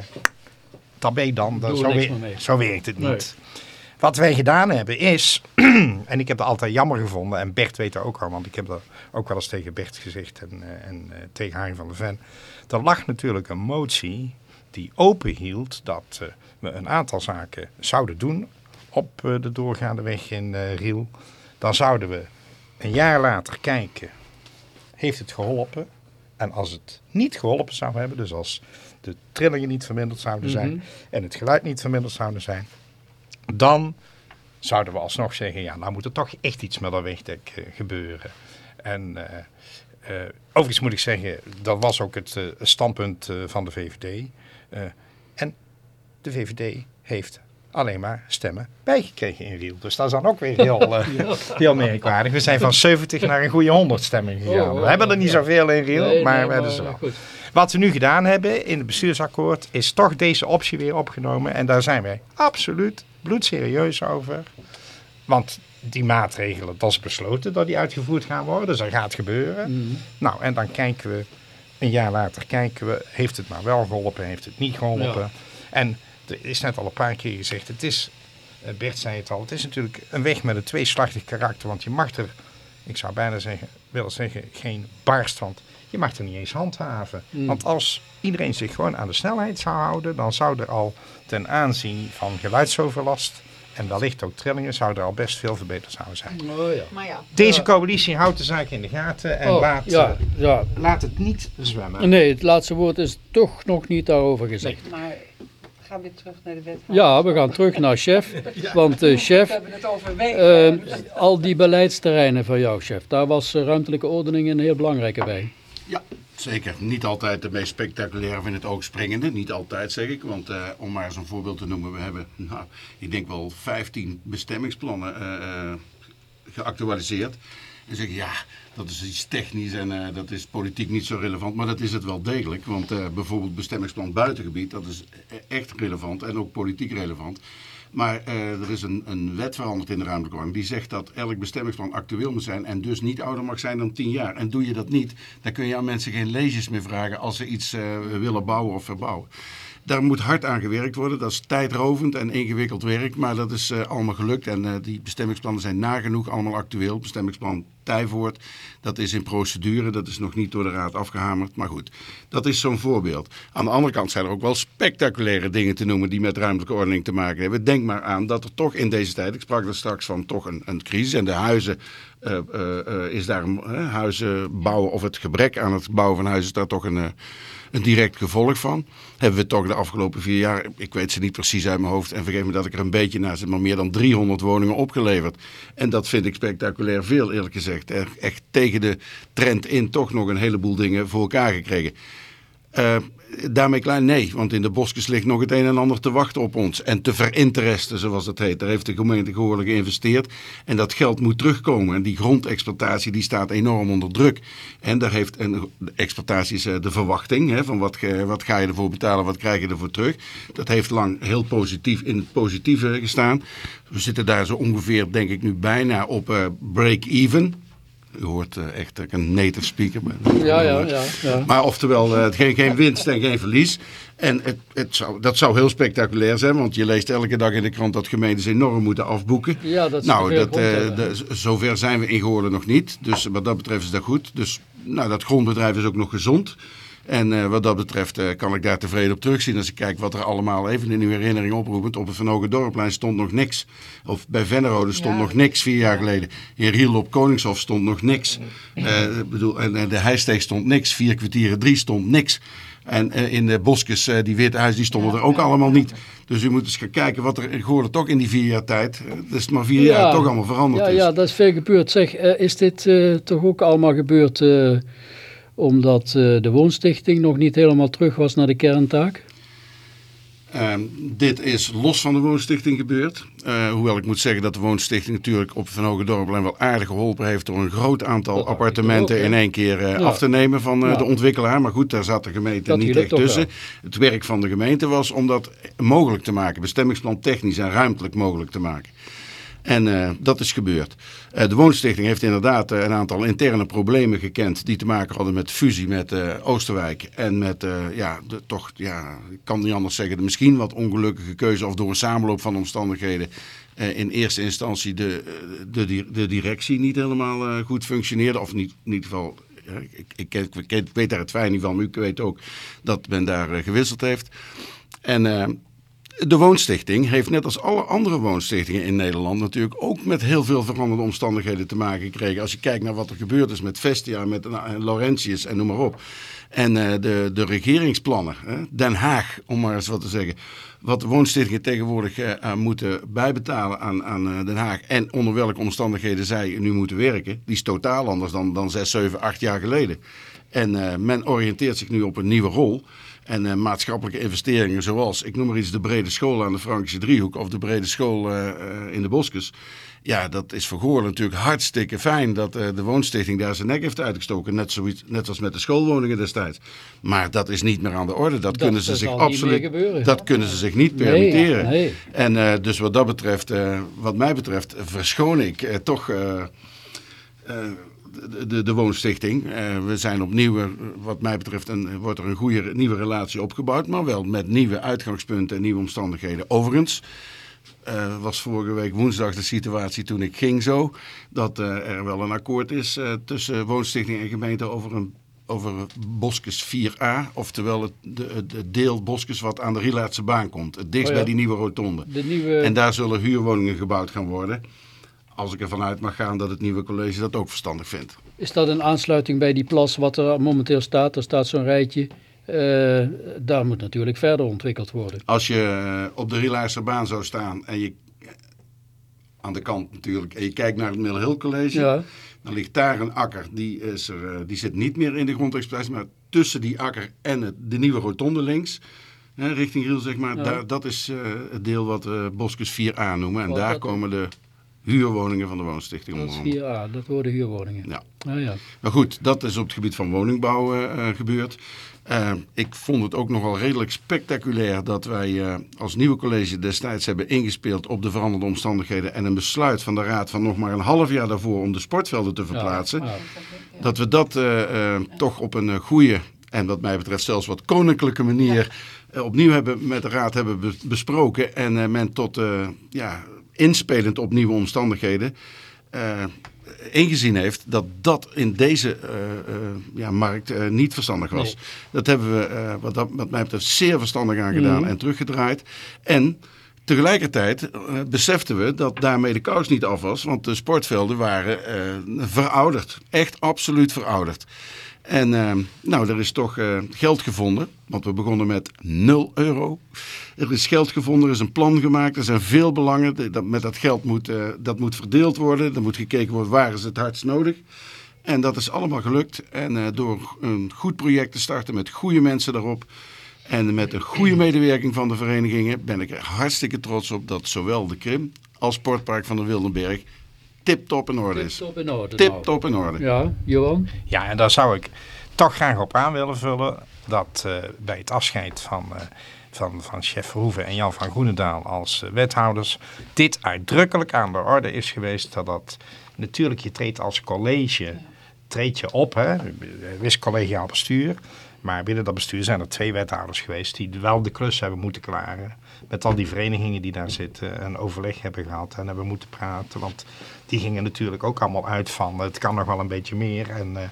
tabé dan, Doe zo, zo werkt het niet. Nee. Wat wij gedaan hebben is, [CLEARS THROAT] en ik heb dat altijd jammer gevonden, en Bert weet dat ook al, want ik heb dat ook wel eens tegen Bert gezegd en, eh, en eh, tegen Harry van der Ven. Er lag natuurlijk een motie die open hield dat eh, we een aantal zaken zouden doen op de doorgaande weg in Riel. Dan zouden we een jaar later kijken, heeft het geholpen? En als het niet geholpen zou hebben, dus als de trillingen niet verminderd zouden zijn en het geluid niet verminderd zouden zijn, dan zouden we alsnog zeggen, ja, nou moet er toch echt iets met dat wegdek eh, gebeuren. En eh, eh, overigens moet ik zeggen, dat was ook het standpunt van de VVD. En de VVD heeft alleen maar stemmen bijgekregen in Riel. Dus dat is dan ook weer heel, [LAUGHS] heel merkwaardig. We zijn van 70 naar een goede 100 stemmen gegaan. Oh, oh, we hebben er niet ja. zoveel in Riel, Nee, maar nee, we hebben ze wel. goed. Wat we nu gedaan hebben in het bestuursakkoord is toch deze optie weer opgenomen. En daar zijn wij absoluut bloedserieus over. Want die maatregelen, dat is besloten dat die uitgevoerd gaan worden. Dus dat gaat gebeuren. Mhm. Nou, en dan kijken we, een jaar later kijken we, heeft het nou wel geholpen, heeft het niet geholpen. Ja. En er is net al een paar keer gezegd, het is, eh, Bert zei het al, het is natuurlijk een weg met een tweeslachtig karakter. Want je mag er, ik zou bijna zeggen, willen zeggen, geen barst, want je mag er niet eens handhaven. Mm. Want als iedereen zich gewoon aan de snelheid zou houden, dan zou er al ten aanzien van geluidsoverlast en wellicht ook trillingen, zou er al best veel verbeterd zouden zijn. Oh, ja. Maar ja. Deze coalitie houdt de zaak in de gaten en Oh, laat, ja, eh, ja. laat het niet zwemmen. Nee, het laatste woord is toch nog niet daarover gezegd. Maar ga weer terug naar de wet. Ja, we gaan terug naar chef. [LAUGHS] Want eh, We chef, eh, al die beleidsterreinen van jou chef, daar was ruimtelijke ordening een heel belangrijke bij. Ja, zeker. Niet altijd de meest spectaculaire in het oog springende. Niet altijd zeg ik. Want eh, om maar eens een voorbeeld te noemen. We hebben, [LAUGHS] nou, ik denk wel 15 bestemmingsplannen eh, eh, geactualiseerd. En zeg ja, dat is iets technisch en dat is politiek niet zo relevant. Maar dat is het wel degelijk. Want bijvoorbeeld bestemmingsplan buitengebied, dat is echt relevant en ook politiek relevant. Maar eh, er is een, een wet veranderd in de ruimtelijke ordening die zegt dat elk bestemmingsplan actueel moet zijn en dus niet ouder mag zijn dan 10 jaar. En doe je dat niet, dan kun je aan mensen geen leges meer vragen als ze iets eh, willen bouwen of verbouwen. Daar moet hard aan gewerkt worden. Dat is tijdrovend en ingewikkeld werk, maar dat is eh, allemaal gelukt. En die bestemmingsplannen zijn nagenoeg allemaal actueel. Bestemmingsplan Tijvoort, dat is in procedure, dat is nog niet door de raad afgehamerd. Maar goed, dat is zo'n voorbeeld. Aan de andere kant zijn er ook wel spectaculaire dingen te noemen die met ruimtelijke ordening te maken hebben. Denk maar aan dat er toch in deze tijd, ik sprak er straks van toch een, een crisis en de huizen eh, eh, is daar huizen bouwen of het gebrek aan het bouwen van huizen is daar toch een, eh, een direct gevolg van. Hebben we toch de afgelopen vier jaar, ik weet ze niet precies uit mijn hoofd en vergeef me dat ik er een beetje naast zit, maar meer dan 300 woningen opgeleverd. En dat vind ik spectaculair veel eerlijk gezegd. Er- Echt tegen de trend in toch nog een heleboel dingen voor elkaar gekregen. Eh, daarmee klein nee, want in de bosjes ligt nog het een en ander te wachten op ons. En te verinteresten, zoals het heet. Daar heeft de gemeente behoorlijk geïnvesteerd. En dat geld moet terugkomen. En die grondexploitatie die staat enorm onder druk. En daar heeft de exploitatie is eh, de verwachting. Hè, van wat, wat ga je ervoor betalen, wat krijg je ervoor terug. Dat heeft lang heel positief in het positieve gestaan. We zitten daar zo ongeveer, denk ik nu bijna op eh, break-even. U hoort eh, echt dat ik een native speaker ben. Ja, ja, ja. ja. Maar oftewel, eh, geen, geen winst en geen verlies. En het, het zou, dat zou heel spectaculair zijn, want je leest elke dag in de krant dat gemeentes enorm moeten afboeken. Ja, dat nou, dat, de- zover zijn we in Goorlen nog niet. Dus wat dat betreft is dat goed. Dus nou, dat grondbedrijf is ook nog gezond. En eh, wat dat betreft eh, kan ik daar tevreden op terugzien. Als ik kijk wat er allemaal, even in uw herinnering oproepend, op het Van Hoge Dorpplein stond nog niks. Of bij Vennerode stond Ja. nog niks vier jaar geleden. In Riel op Koningshof stond nog niks. Eh, bedoel, en, de Heijsteeg stond niks. Vier kwartieren drie stond niks. En in de bosjes, eh, die witte huis, die stonden er ook allemaal niet. Dus u moet eens gaan kijken wat er in toch in die vier jaar tijd, eh, dat is maar vier Ja. jaar, toch allemaal veranderd Ja, is. ja, dat is veel gebeurd. Zeg, is dit toch ook allemaal gebeurd omdat eh, de woonstichting nog niet helemaal terug was naar de kerntaak? Ehm, dit is los van de woonstichting gebeurd. Eh, hoewel ik moet zeggen dat de woonstichting natuurlijk op Van Hoge wel aardig geholpen heeft door een groot aantal Dat appartementen ook, in één keer eh, Ja. af te nemen van Ja. de ontwikkelaar. Maar goed, daar zat de gemeente Dat niet echt tussen. wel. Het werk van de gemeente was om dat mogelijk te maken, bestemmingsplan technisch en ruimtelijk mogelijk te maken. En eh, dat is gebeurd. Eh, de Woonstichting heeft inderdaad eh, een aantal interne problemen gekend die te maken hadden met fusie met Oosterwijk. En met, ja, de, toch, ja, ik kan niet anders zeggen, de misschien wat ongelukkige keuze of door een samenloop van omstandigheden in eerste instantie de, de, de directie niet helemaal goed functioneerde. Of niet, in ieder geval, ik, ik, ik weet daar het fijn niet van, maar u weet ook dat men daar gewisseld heeft. En de woonstichting heeft net als alle andere woonstichtingen in Nederland natuurlijk ook met heel veel veranderde omstandigheden te maken gekregen. Als je kijkt naar wat er gebeurd is met Vestia, met eh, Laurentius en noem maar op. En eh, de, de regeringsplannen, Den Haag om maar eens wat te zeggen. Wat de woonstichtingen tegenwoordig eh, moeten bijbetalen aan, aan Den Haag. En onder welke omstandigheden zij nu moeten werken. Die is totaal anders dan, dan 6, 7, 8 jaar geleden. En men oriënteert zich nu op een nieuwe rol. En eh, maatschappelijke investeringen zoals, ik noem maar iets, de brede school aan de Frankische Driehoek of de brede school eh, eh, in de Boskes. Ja, dat is voor Goorlen natuurlijk hartstikke fijn dat de woonstichting daar zijn nek heeft uitgestoken. Net, zoiets, net als met de schoolwoningen destijds. Maar dat is niet meer aan de orde. Dat, kunnen ze zich absoluut. gebeuren. Dat kunnen ze zich niet Nee, permitteren. nee. En dus wat dat betreft, wat mij betreft, verschoon ik toch de, de, woonstichting. Eh, we zijn opnieuw, eh, wat mij betreft, een, wordt er een goede nieuwe relatie opgebouwd. Maar wel met nieuwe uitgangspunten en nieuwe omstandigheden. Overigens eh, was vorige week woensdag de situatie toen ik ging zo. Dat er wel een akkoord is tussen woonstichting en gemeente over een over Boskes 4A, oftewel het, de, het deel Boskes wat aan de Rielaardse baan komt. Het dichtst Oh ja. bij die nieuwe rotonde. De nieuwe... En daar zullen huurwoningen gebouwd gaan worden. Als ik ervan uit mag gaan dat het nieuwe college dat ook verstandig vindt. Is dat een aansluiting bij die plas wat er momenteel staat? Er staat zo'n rijtje. Eh, daar moet natuurlijk verder ontwikkeld worden. Als je eh, op de Rielaarse baan zou staan en je aan de kant natuurlijk en je kijkt naar het Hill College, Ja, dan ligt daar een akker. Die, is er, eh, die zit niet meer in de grondexploitatie, maar tussen die akker en het, de nieuwe rotonde links, hè, richting Riel zeg maar, Ja. daar, dat is eh, het deel wat we Boskes 4A noemen. En Wat daar komen de huurwoningen van de woonstichting dat is onder. 4A. Dat worden huurwoningen. Ja. Ah, ja. Maar goed, dat is op het gebied van woningbouw eh, eh, gebeurd. Eh, ik vond het ook nogal redelijk spectaculair dat wij als nieuwe college destijds hebben ingespeeld op de veranderde omstandigheden en een besluit van de raad van nog maar een half jaar daarvoor om de sportvelden te verplaatsen. Ja, Dat we dat toch op een goede en wat mij betreft zelfs wat koninklijke manier opnieuw hebben met de raad hebben be- besproken en men tot ja, inspelend op nieuwe omstandigheden eh, ingezien heeft dat dat in deze eh, eh, ja, markt niet verstandig was. Nee. Dat hebben we wat, dat, wat mij betreft zeer verstandig aan gedaan Mhm. en teruggedraaid. En tegelijkertijd beseften we dat daarmee de kous niet af was, want de sportvelden waren verouderd. Echt absoluut verouderd. En eh, nou, er is toch eh, geld gevonden, want we begonnen met 0 euro. Er is geld gevonden, er is een plan gemaakt, er zijn veel belangen. Met dat geld moet, eh, dat moet verdeeld worden, er moet gekeken worden waar is het hardst nodig. En dat is allemaal gelukt. En eh, door een goed project te starten met goede mensen daarop. En met een goede medewerking van de verenigingen ben ik er hartstikke trots op dat zowel de Krim als Sportpark van de Wildenberg tip-top in orde is. Tip-top in orde. nou. Tip-top in orde. Ja, Johan? Ja, en daar zou ik toch graag op aan willen vullen dat eh, bij het afscheid van, eh, van, van chef Verhoeven en Jan van Groenendaal als eh, wethouders dit uitdrukkelijk aan de orde is geweest. Dat dat natuurlijk, je treedt als college treed je op, hè, wist collegiaal bestuur. Maar binnen dat bestuur zijn er twee wethouders geweest die wel de klus hebben moeten klaren. Met al die verenigingen die daar zitten een overleg hebben gehad en hebben moeten praten. Want die gingen natuurlijk ook allemaal uit van het kan nog wel een beetje meer. En eh,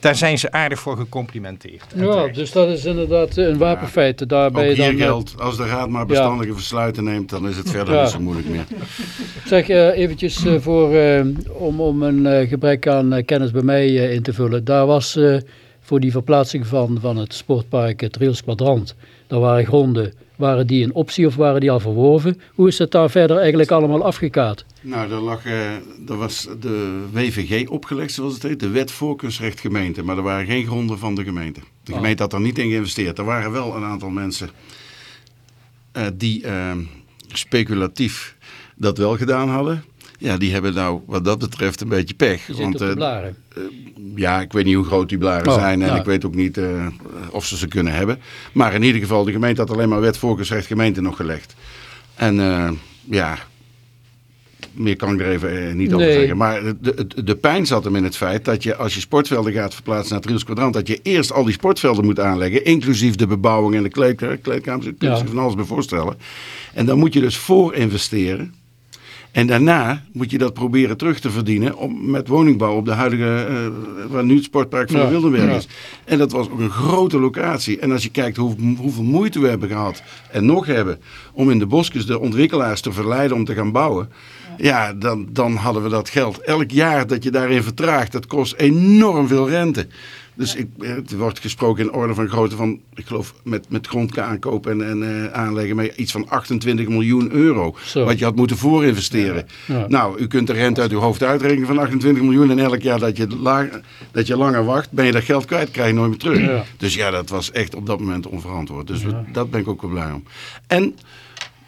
daar zijn ze aardig voor gecomplimenteerd. En Ja, dus dat is inderdaad een wapenfeit. Daar ben Ook dan, eh, geldt, als de raad maar bestandige besluiten neemt, dan is het [LAUGHS] verder Ja. niet zo moeilijk meer. [LAUGHS] Zeg eh, eventjes eh, voor, eh, om, om een eh, gebrek aan eh, kennis bij mij eh, in te vullen. Daar was eh, voor die verplaatsing van, van het sportpark het Rails Quadrant. Daar waren gronden, waren die een optie of waren die al verworven? Hoe is het daar verder eigenlijk allemaal afgekaat? Nou, er, lag, eh, er was de WVG opgelegd, zoals het heet, de Wet Voorkeursrecht Gemeente. Maar er waren geen gronden van de gemeente. De Oh. gemeente had er niet in geïnvesteerd. Er waren wel een aantal mensen eh, die eh, speculatief dat wel gedaan hadden. Ja, die hebben nou wat dat betreft een beetje pech. Je de eh, blaren. ja, ik weet niet hoe groot die blaren Oh, zijn en ja. ik weet ook niet eh, of ze ze kunnen hebben. Maar in ieder geval, de gemeente had alleen maar wet voorkeursrecht gemeente nog gelegd. En eh, ja, meer kan ik er even eh, niet over Nee. zeggen. Maar de, de, de pijn zat hem in het feit dat je als je sportvelden gaat verplaatsen naar het Riels Kwadrant, dat je eerst al die sportvelden moet aanleggen, inclusief de bebouwing en de kleedka- kleedkamers. Ik kan Ja. je van alles bij voorstellen. En dan moet je dus voor investeren. En daarna moet je dat proberen terug te verdienen om, met woningbouw op de huidige, eh, waar nu het sportpark van Ja, de Wildenberg ja. is. En dat was ook een grote locatie. En als je kijkt hoe, hoeveel moeite we hebben gehad en nog hebben om in de bosjes de ontwikkelaars te verleiden om te gaan bouwen. Ja, dan, dan hadden we dat geld. Elk jaar dat je daarin vertraagt, dat kost enorm veel rente. Dus ik, het wordt gesproken in orde van grootte van, ik geloof, met, met grond aankopen en, en eh, aanleggen, met iets van 28 miljoen euro. Zo. Wat je had moeten voorinvesteren. Ja. Nou, u kunt de rente uit uw hoofd uitrekenen van 28 miljoen. En elk jaar dat je, dat je langer wacht, ben je dat geld kwijt, krijg je nooit meer terug. Dus ja, dat was echt op dat moment onverantwoord. Dus we- dat ben ik ook wel blij om. En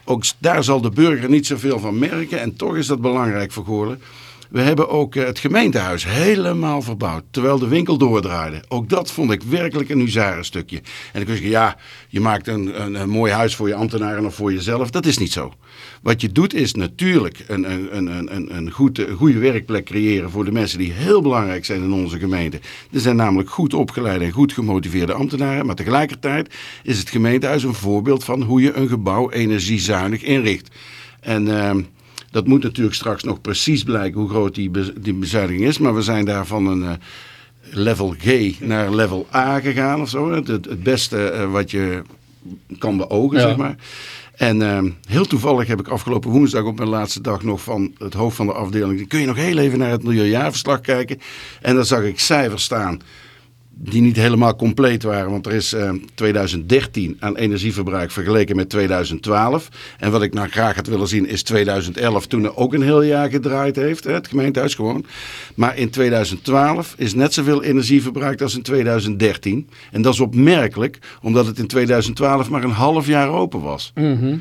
ook daar zal de burger niet zoveel van merken. En toch is dat belangrijk voor Goorlen. We hebben ook eh, het gemeentehuis helemaal verbouwd. Terwijl de winkel doordraaide. Ook dat vond ik werkelijk een huzarenstukje. En je zeggen, ja, je maakt een, een, een mooi huis voor je ambtenaren of voor jezelf. Dat is niet zo. Wat je doet is natuurlijk een, een, een, een- een, goed, een goede werkplek creëren voor de mensen die heel belangrijk zijn in onze gemeente. Er zijn namelijk goed opgeleide en goed gemotiveerde ambtenaren. Maar tegelijkertijd is het gemeentehuis een voorbeeld van hoe je een gebouw energiezuinig inricht. En ehm, dat moet natuurlijk straks nog precies blijken hoe groot die, be- die bezuiniging is. Maar we zijn daar van een eh, level G naar level A gegaan of zo. Het, het beste eh, wat je kan beogen, Ja. zeg maar. En ehm, heel toevallig heb ik afgelopen woensdag op mijn laatste dag nog van het hoofd van de afdeling. Kun je nog heel even naar het milieurjaarverslag kijken? En daar zag ik cijfers staan die niet helemaal compleet waren. Want er is eh, 2013 aan energieverbruik vergeleken met 2012. En wat ik nou graag had willen zien is 2011 toen er ook een heel jaar gedraaid heeft. Hè, het gemeentehuis gewoon. Maar in 2012 is net zoveel energie verbruikt als in 2013. En dat is opmerkelijk omdat het in 2012 maar een half jaar open was. Mhm.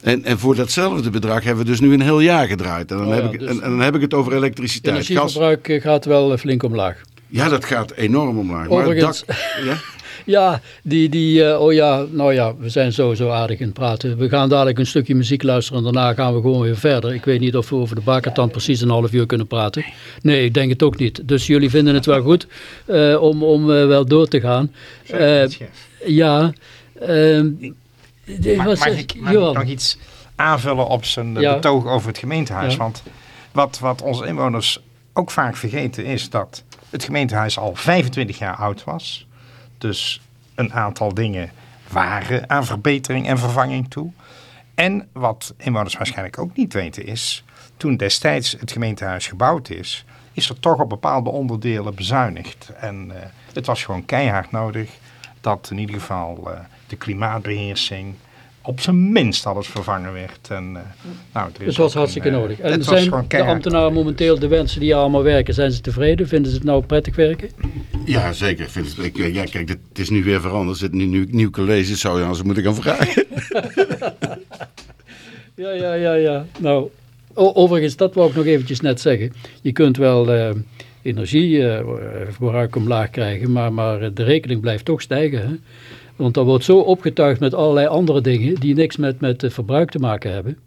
En, en voor datzelfde bedrag hebben we dus nu een heel jaar gedraaid. En dan, Oh ja, heb, ik, dus- en, en dan heb ik het over elektriciteit. Energieverbruik eh, gaat wel eh, flink omlaag. Ja, dat gaat enorm omlaag. Maar het Overigens- dak, ja? [LAUGHS] Ja, die, die, eh, oh ja, nou ja, we zijn sowieso aardig in het praten. We gaan dadelijk een stukje muziek luisteren en daarna gaan we gewoon weer verder. Ik weet niet of we over de bakertand precies een half uur kunnen praten. Nee, ik denk het ook niet. Dus jullie vinden het wel goed eh, om, om eh, wel door te gaan. Eh, ja, ehm, Mag, was, mag ik, mag ik nog iets aanvullen op zijn Ja. betoog over het gemeentehuis? Ja. Want wat, wat onze inwoners ook vaak vergeten is dat het gemeentehuis al 25 jaar oud was. Dus een aantal dingen waren aan verbetering en vervanging toe. En wat inwoners waarschijnlijk ook niet weten is, toen destijds het gemeentehuis gebouwd is, is er toch op bepaalde onderdelen bezuinigd. En eh, het was gewoon keihard nodig dat in ieder geval eh, de klimaatbeheersing op zijn minst alles vervangen werd. En, eh, nou, er is Het was hartstikke een, eh, nodig. En het zijn de ambtenaren momenteel, de mensen die hier allemaal werken, zijn ze tevreden? Vinden ze het nou prettig werken? Ja, zeker. Ik Vind het, ik, ja, kijk, het is nu weer veranderd. Er zit nu nieuw, nieuw college, zou je anders moeten gaan vragen. [LAUGHS] Ja, ja, ja, ja. Nou, overigens, dat wou ik nog eventjes net zeggen. Je kunt wel eh, energieverbruik omlaag krijgen, maar, maar de rekening blijft toch stijgen. Hè? Want dat wordt zo opgetuigd met allerlei andere dingen die niks met, met verbruik te maken hebben.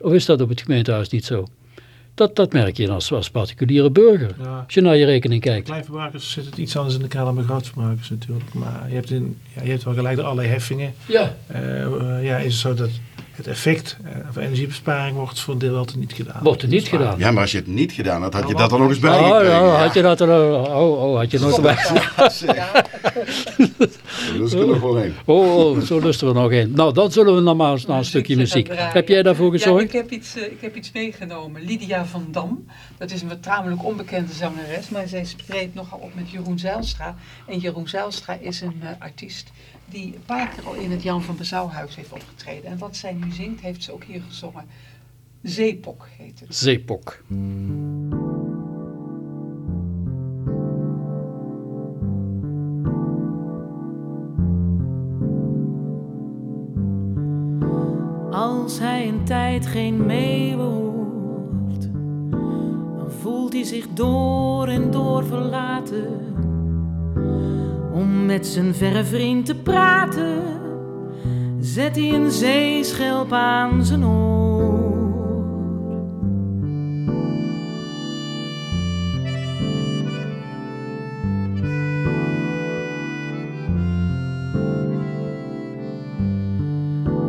Of is dat op het gemeentehuis niet zo? Dat, dat merk je als, als particuliere burger. Ja. Als je naar je rekening kijkt. Kleinverbruikers zit het iets anders in elkaar dan bij grootverbruikers natuurlijk. Maar je hebt, in, ja, je hebt wel gelijk de allerlei heffingen. Ja. Eh, eh, ja, is het zo dat het effect van energiebesparing wordt voor een deel wel niet gedaan. Wordt er niet gedaan? Ja, maar als je het niet gedaan had, had je dat er nog eens bij Oh, ja, had je dat er, oh, oh, had je nog erbij. [LAUGHS] Ik er nog wel heen. Oh, oh, zo lusten we nog in. Nou, dan zullen we nog maar eens naar een stukje muziek. Heb jij daarvoor Ja, gezorgd? ik heb, iets, eh, ik heb iets meegenomen. Lydia van Dam. Dat is een tamelijk onbekende zangeres. Maar zij treedt nogal op met Jeroen Zijlstra. En Jeroen Zijlstra is een eh, artiest die een paar keer al in het Jan van Bezouwhuis heeft opgetreden. En wat zij nu zingt, heeft ze ook hier gezongen. Zeepok heet het. Zeepok. Als hij een tijd geen meeuwen hoort, dan voelt hij zich door en door verlaten. Om met zijn verre vriend te praten, zet hij een zeeschelp aan zijn oor.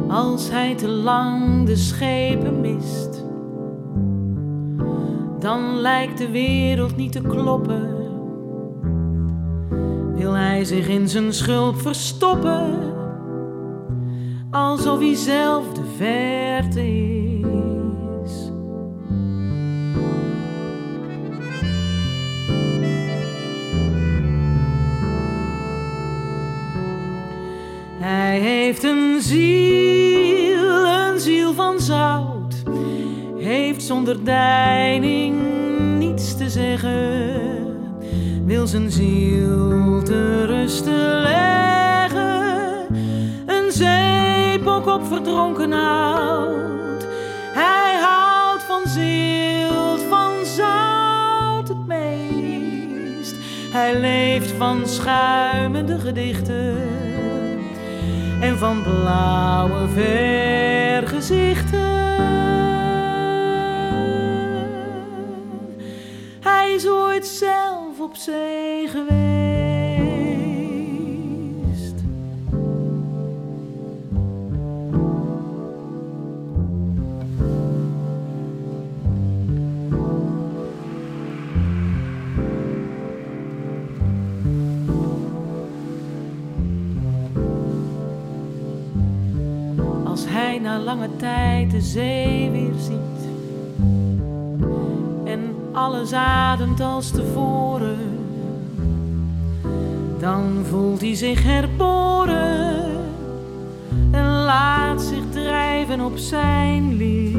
Als hij te lang de schepen mist, dan lijkt de wereld niet te kloppen. Wil hij zich in zijn schulp verstoppen, alsof hij zelf de verte is. Hij heeft een ziel, een ziel van zout. Heeft zonder deining niets te zeggen. Wil zijn ziel te rusten leggen. Een zeepok op verdronken hout. Hij houdt van zilt, van zout het meest. Hij leeft van schuimende gedichten en van blauwe vergezichten. Hij is ooit zelf op zee geweest. Als hij na lange tijd de zee weer ziet alles ademt als tevoren, dan voelt hij zich herboren en laat zich drijven op zijn lied.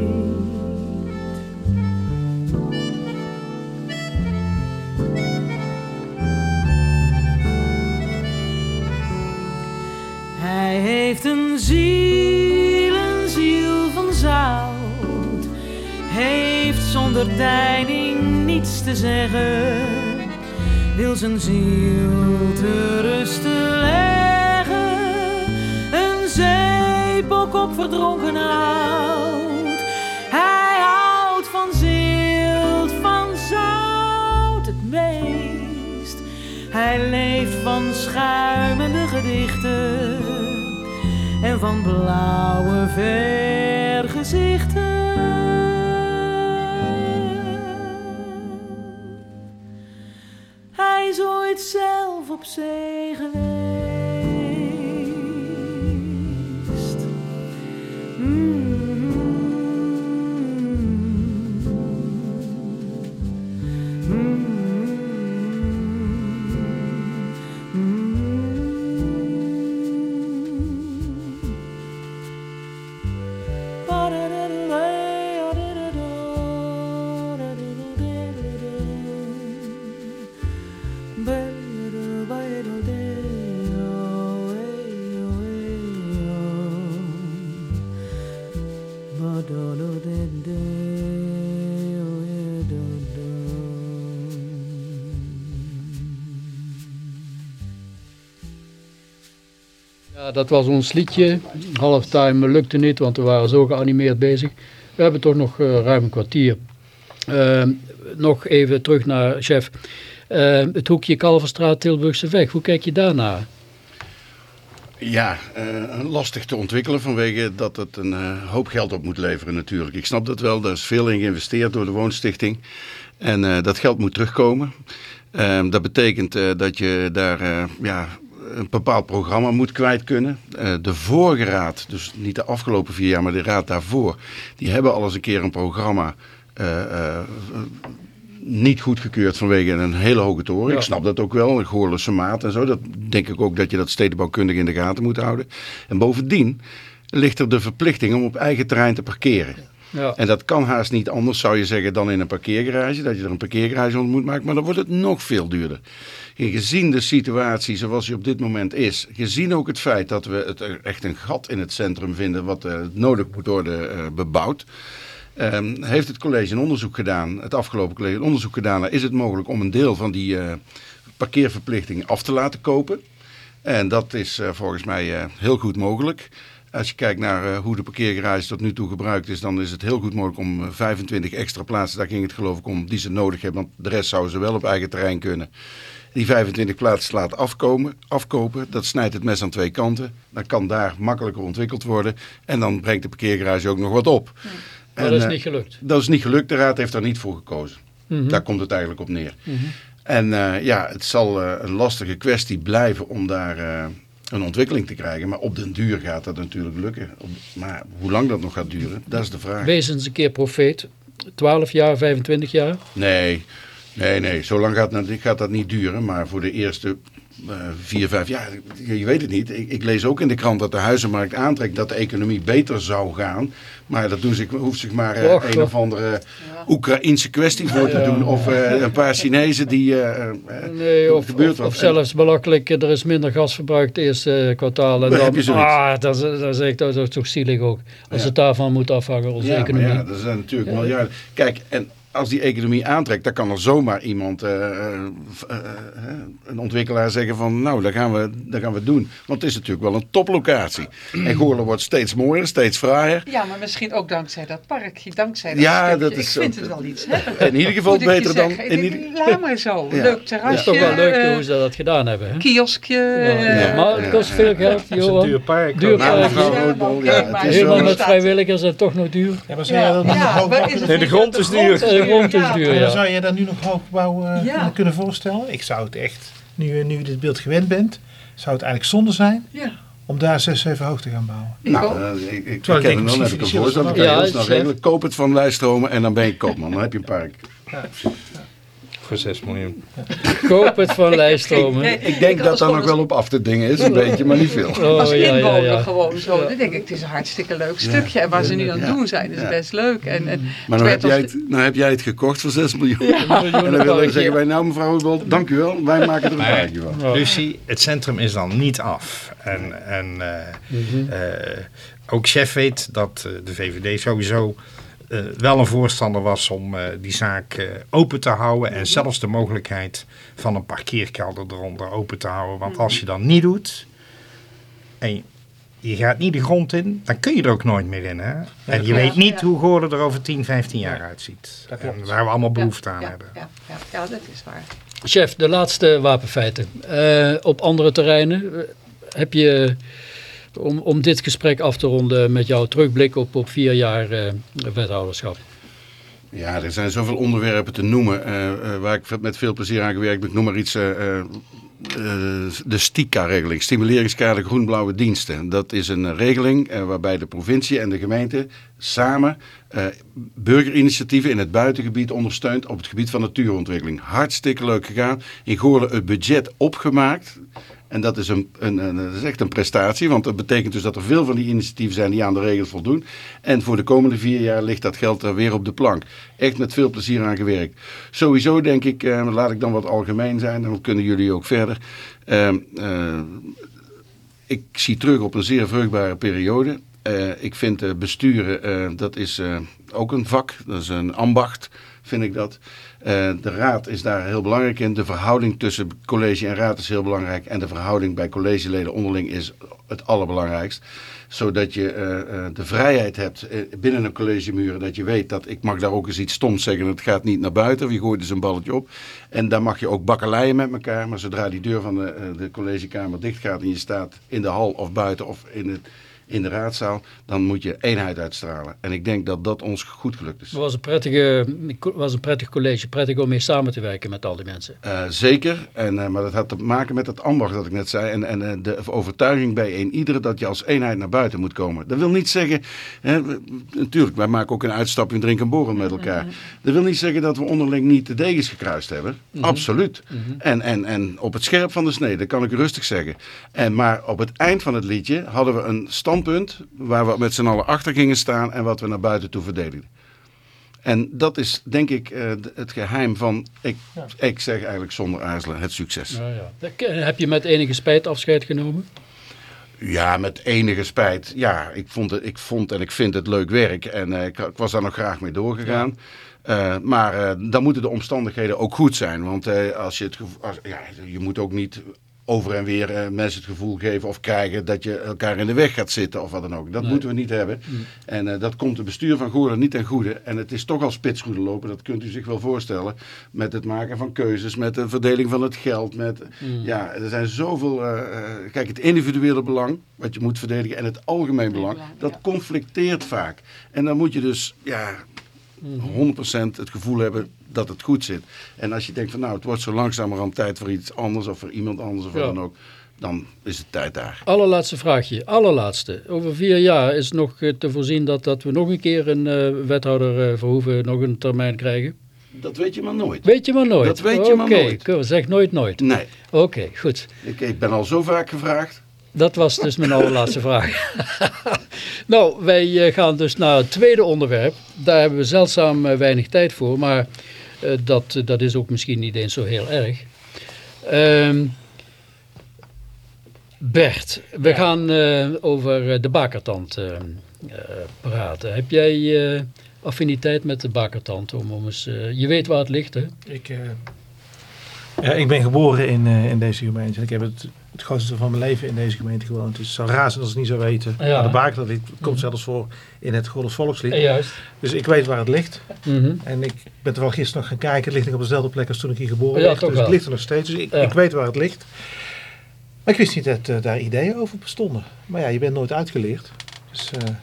Hij heeft een ziel, een ziel van zout. Heeft zonder deining niets te zeggen. Wil zijn ziel te rusten leggen. Een zeepok op verdronken hout. Hij houdt van zilt, van zout het meest. Hij leeft van schuimende gedichten en van blauwe vergezichten. Zelf op zee geweest. Dat was ons liedje. Halftime lukte niet, want we waren zo geanimeerd bezig. We hebben toch nog eh, ruim een kwartier. Ehm, nog even terug naar chef. Ehm, het hoekje Kalverstraat Tilburgse Weg, hoe kijk je daarnaar? Ja, uh, lastig te ontwikkelen vanwege dat het een uh, hoop geld op moet leveren natuurlijk. Ik snap dat wel, daar is veel in geïnvesteerd door de Woonstichting. En dat geld moet terugkomen. Ehm, dat betekent dat je daar ja, een bepaald programma moet kwijt kunnen. de vorige raad, dus niet de afgelopen vier jaar, maar de raad daarvoor... die hebben al eens een keer een programma niet goedgekeurd vanwege een hele hoge toren. Ik snap dat ook wel, een Goorlense maat en zo. Dat denk ik ook dat je dat stedenbouwkundig in de gaten moet houden. En bovendien ligt er de verplichting om op eigen terrein te parkeren. Ja. En dat kan haast niet anders, zou je zeggen, dan in een parkeergarage. Dat je er een parkeergarage onder moet maken. Maar dan wordt het nog veel duurder. En gezien de situatie zoals die op dit moment is. Gezien ook het feit dat we het echt een gat in het centrum vinden. Wat uh, nodig moet worden uh, bebouwd. Um, heeft het college een onderzoek gedaan, het afgelopen college een onderzoek gedaan, is het mogelijk om een deel van die uh, parkeerverplichting af te laten kopen. En dat is volgens mij heel goed mogelijk. Als je kijkt naar hoe de parkeergarage tot nu toe gebruikt is, dan is het heel goed mogelijk om 25 extra plaatsen, daar ging het geloof ik om, die ze nodig hebben, want de rest zouden ze wel op eigen terrein kunnen. Die 25 plaatsen laten afkomen, afkopen, dat snijdt het mes aan twee kanten. Dan kan daar makkelijker ontwikkeld worden en dan brengt de parkeergarage ook nog wat op. Ja. Maar dat is eh, niet gelukt. Dat is niet gelukt. De raad heeft daar niet voor gekozen. Mhm. Daar komt het eigenlijk op neer. Mhm. En uh, ja, het zal uh, een lastige kwestie blijven om daar uh, een ontwikkeling te krijgen. Maar op den duur gaat dat natuurlijk lukken. Maar hoe lang dat nog gaat duren, dat is de vraag. Wees eens een keer profeet. 12 jaar, 25 jaar? Nee, nee, nee. Zo lang gaat, gaat dat niet duren. Maar voor de eerste uh, vier, vijf jaar, je weet het niet. Ik, ik, lees ook in de krant dat de huizenmarkt aantrekt dat de economie beter zou gaan. Maar dat doen ze, hoeft zich maar uh, een of andere ja. Oekraïnse kwestie voor te doen. Of uh, een paar Chinezen die... nee, of, of, of, zelfs belachelijk, er is minder gasverbruik het eerste kwartaal. En dan, dan ah, dat, dat, is dat is toch zielig ook. Als ja. het daarvan moet afhangen, onze ja, economie. ja, dat zijn natuurlijk miljarden. Kijk, en als die economie aantrekt, dan kan er zomaar iemand, uh, uh, een ontwikkelaar zeggen van nou, dat gaan, we, dat gaan we doen. Want het is natuurlijk wel een toplocatie. En Goorlen wordt steeds mooier, steeds fraaier. Ja, maar misschien ook dankzij dat parkje, dankzij dat Ja, stukje. dat is Ik vind het wel iets hebben. In ieder geval beter dan... In ieder... Laat maar zo, ja. leuk terrasje. Het is toch wel leuk hoe ze dat gedaan hebben. Hè? Kioskje. Ja. Maar het kost veel geld, Johan. Het is een duur park. Duur park. Helemaal met vrijwilligers en toch nog duur. Ja, maar de grond is duur. Is duur, ja. Zou je daar nu nog hoogbouw uh, ja. kunnen voorstellen? Ik zou het echt, nu, nu je dit beeld gewend bent, zou het eigenlijk zonde zijn ja. om daar 6, 7 hoog te gaan bouwen. Nou, uh, ik, ik, ik ken hem wel, heb ik een voorstel. Ik ja, heel snel regelen. Koop het van Wijstromen en dan ben je koopman. Dan heb je een park. Ja. Voor 6 miljoen. [LAUGHS] Koop het van lijststromen. Nee, ik denk ik dat daar nog wel op af te dingen is, een beetje, maar niet veel. Oh, als inwoner ja, ja, gewoon zo. Dan denk ik, het is een hartstikke leuk stukje. En waar ze nu aan het doen zijn, is best leuk. En, en maar dan heb, jij het, nou heb jij het gekocht voor 6 miljoen. en dan wil ik zeggen wij, nou mevrouw Ubold, dank u wel. Wij maken er een plaatje van. Lucie, het centrum is dan niet af. En, en uh, mm -hmm. uh, ook chef weet dat uh, de VVD sowieso uh, wel een voorstander was om uh, die zaak uh, open te houden. En zelfs de mogelijkheid van een parkeerkelder eronder open te houden. Want als je dat niet doet en je gaat niet de grond in, dan kun je er ook nooit meer in. Hè? En je weet niet hoe Goorden er over 10, 15 jaar uitziet. En waar we allemaal behoefte aan hebben. Ja, ja, ja, dat is waar. Chef, de laatste wapenfeiten. op andere terreinen heb je om, om dit gesprek af te ronden met jouw terugblik op, op vier jaar uh, wethouderschap. Ja, er zijn zoveel onderwerpen te noemen uh, uh, waar ik met veel plezier aan gewerkt heb. Ik noem maar iets, de STICA-regeling, Stimuleringskader Groen-Blauwe Diensten. Dat is een regeling waarbij de provincie en de gemeente samen burgerinitiatieven in het buitengebied ondersteunt op het gebied van natuurontwikkeling. Hartstikke leuk gegaan. In Goorlen het budget opgemaakt. En dat is, een, een, een, is echt een prestatie, want dat betekent dus dat er veel van die initiatieven zijn die aan de regels voldoen. En voor de komende vier jaar ligt dat geld er weer op de plank. Echt met veel plezier aan gewerkt. Sowieso denk ik, eh, laat ik dan wat algemeen zijn, dan kunnen jullie ook verder. Uh, uh, ik zie terug op een zeer vruchtbare periode. Uh, ik vind besturen, dat is ook een vak, dat is een ambacht vind ik dat. Eh, de raad is daar heel belangrijk in. De verhouding tussen college en raad is heel belangrijk. En de verhouding bij collegeleden onderling is het allerbelangrijkst. Zodat je eh, eh, de vrijheid hebt binnen een collegemuren. Dat je weet dat ik mag daar ook eens iets stoms zeggen. Het gaat niet naar buiten. Wie gooit dus een balletje op. En daar mag je ook bakkeleien met elkaar. Maar zodra die deur van de, de collegekamer dicht gaat. En je staat in de hal of buiten of in het in de raadzaal, dan moet je eenheid uitstralen. En ik denk dat dat ons goed gelukt is. Het was een, prettige, was een prettig college, prettig om mee samen te werken met al die mensen. Uh, zeker, en, uh, maar dat had te maken met het ambacht dat ik net zei. En, en uh, de overtuiging bij een iedere dat je als eenheid naar buiten moet komen. Dat wil niet zeggen, hè, natuurlijk, wij maken ook een uitstapje en drinken borrel met elkaar. Mm -hmm. Dat wil niet zeggen dat we onderling niet de degens gekruist hebben. Mm -hmm. Absoluut. Mm -hmm. en, en, en op het scherp van de snede, dat kan ik rustig zeggen. En, maar op het eind van het liedje hadden we een stand standpunt waar we met z'n allen achter gingen staan en wat we naar buiten toe verdedigden. En dat is denk ik uh, het geheim van, ik, ja. ik zeg eigenlijk zonder aarzelen, het succes. Ja, ja. Heb je met enige spijt afscheid genomen? Ja, met enige spijt. Ja, ik vond, het, ik vond en ik vind het leuk werk en uh, ik, ik, was daar nog graag mee doorgegaan. Uh, maar dan moeten de omstandigheden ook goed zijn. Want als je het als, ja, je moet ook niet over en weer uh, mensen het gevoel geven of krijgen dat je elkaar in de weg gaat zitten of wat dan ook. Dat nee. moeten we niet hebben. Mm. En uh, dat komt het bestuur van Goorlen niet ten goede. En het is toch al spitsgoede lopen, dat kunt u zich wel voorstellen. Met het maken van keuzes, met de verdeling van het geld. Met, mm. Ja, er zijn zoveel... Uh, kijk, het individuele belang, wat je moet verdedigen, en het algemeen belang, dat conflicteert vaak. En dan moet je dus, ja, 100% het gevoel hebben dat het goed zit. En als je denkt van nou, het wordt zo langzamerhand tijd voor iets anders of voor iemand anders of ja. dan ook. Dan is het tijd daar. Allerlaatste vraagje, allerlaatste. Over vier jaar is nog te voorzien dat, dat we nog een keer een uh, wethouder uh, Verhoeven nog een termijn krijgen? Dat weet je maar nooit. Weet je maar nooit? Dat weet je okay. maar nooit. Oké, zeg nooit nooit. Nee. Oké, okay, goed. Ik, ik ben al zo vaak gevraagd. Dat was dus mijn allerlaatste vraag. [LAUGHS] nou, wij gaan dus naar het tweede onderwerp. Daar hebben we zeldzaam weinig tijd voor, maar uh, dat, dat is ook misschien niet eens zo heel erg. Um, Bert, we ja. gaan uh, over de bakertand uh, praten. Heb jij affiniteit met de bakertand? Om, om eens, je weet waar het ligt, hè? Ik, ja, ik ben geboren in, in deze gemeente. Ik heb het het grootste van mijn leven in deze gemeente gewoond. Dus het zou raar zijn als ik niet zou weten. Ja. Maar de baak, dat komt zelfs voor in het Goddels Volkslied. Ja, juist. Dus ik weet waar het ligt. Mm -hmm. En ik ben er wel gisteren nog gaan kijken. Het ligt nog op dezelfde plek als toen ik hier geboren ja, werd. Dus wel. het ligt er nog steeds. Dus ik, ja. ik weet waar het ligt. Maar ik wist niet dat uh, daar ideeën over bestonden. Maar ja, je bent nooit uitgeleerd. Dus... Uh,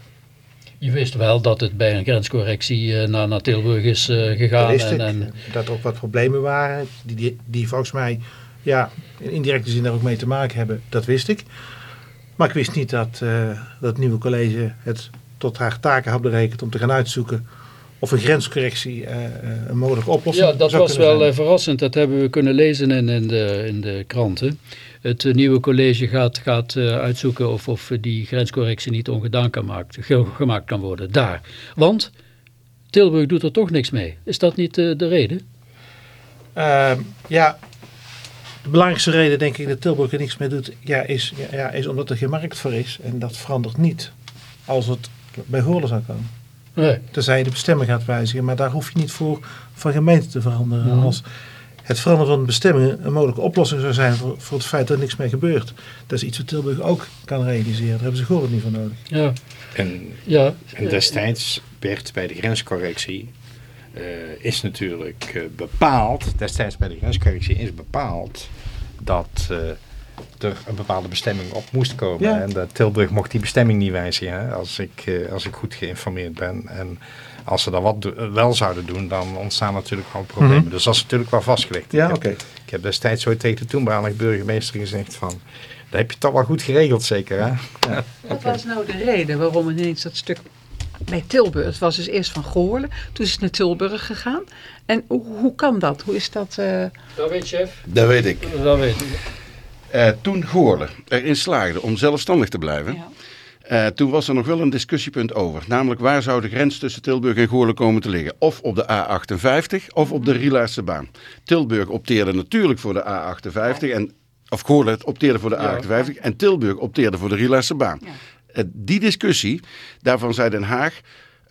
je wist wel dat het bij een grenscorrectie uh, naar, naar Tilburg is uh, gegaan. Dat, en, en... dat er ook wat problemen waren. Die, die, die volgens mij ja, in indirecte zin daar ook mee te maken hebben, dat wist ik. Maar ik wist niet dat, uh, dat het nieuwe college het tot haar taken had berekend om te gaan uitzoeken of een grenscorrectie uh, een mogelijke oplossing Ja, dat was wel zijn. verrassend. Dat hebben we kunnen lezen in, in, de, in de kranten. Het nieuwe college gaat, gaat uitzoeken of, of die grenscorrectie niet ongedaan kan maakt, gemaakt kan worden. Daar. Want Tilburg doet er toch niks mee. Is dat niet de reden? Ehm, ja, de belangrijkste reden, denk ik, dat Tilburg er niks mee doet, ja, is, ja, ja, is omdat er geen markt voor is. En dat verandert niet als het bij Goorlen zou komen. Nee. Tenzij je de bestemming gaat wijzigen, maar daar hoef je niet voor van gemeente te veranderen. Mm. Als het veranderen van de bestemming een mogelijke oplossing zou zijn voor, voor het feit dat er niks mee gebeurt. Dat is iets wat Tilburg ook kan realiseren. Daar hebben ze Goorlen niet voor nodig. Ja. En, ja. en destijds werd bij de grenscorrectie is natuurlijk uh, bepaald, destijds bij de grenscorrectie is bepaald dat uh, er een bepaalde bestemming op moest komen. Ja. En dat Tilburg mocht die bestemming niet wijzigen, hè, als, ik, als ik goed geïnformeerd ben. En als ze dat wat wel zouden doen, dan ontstaan natuurlijk gewoon problemen. Mm -hmm. Dus dat is natuurlijk wel vastgelegd. Ja, ik, heb, okay. ik heb destijds ooit tegen de toenmalige burgemeester gezegd van... Dat heb je toch wel goed geregeld zeker, hè? Ja. Wat was nou de reden waarom ineens dat stuk bij Tilburg. Het was dus eerst van Goorlen, toen is het naar Tilburg gegaan. En hoe, hoe kan dat? Hoe is dat? Uh... Dat weet chef. Dat weet ik. Dat weet ik. Uh, toen Goorlen erin slaagde om zelfstandig te blijven, ja. uh, toen was er nog wel een discussiepunt over. Namelijk waar zou de grens tussen Tilburg en Goorlen komen te liggen? Of op de A58 of op de Rielaarse baan. Tilburg opteerde natuurlijk voor de A58 ja. en of Goorlen opteerde voor de ja. A58 en Tilburg opteerde voor de Rielaarse baan. Die discussie, daarvan zei Den Haag,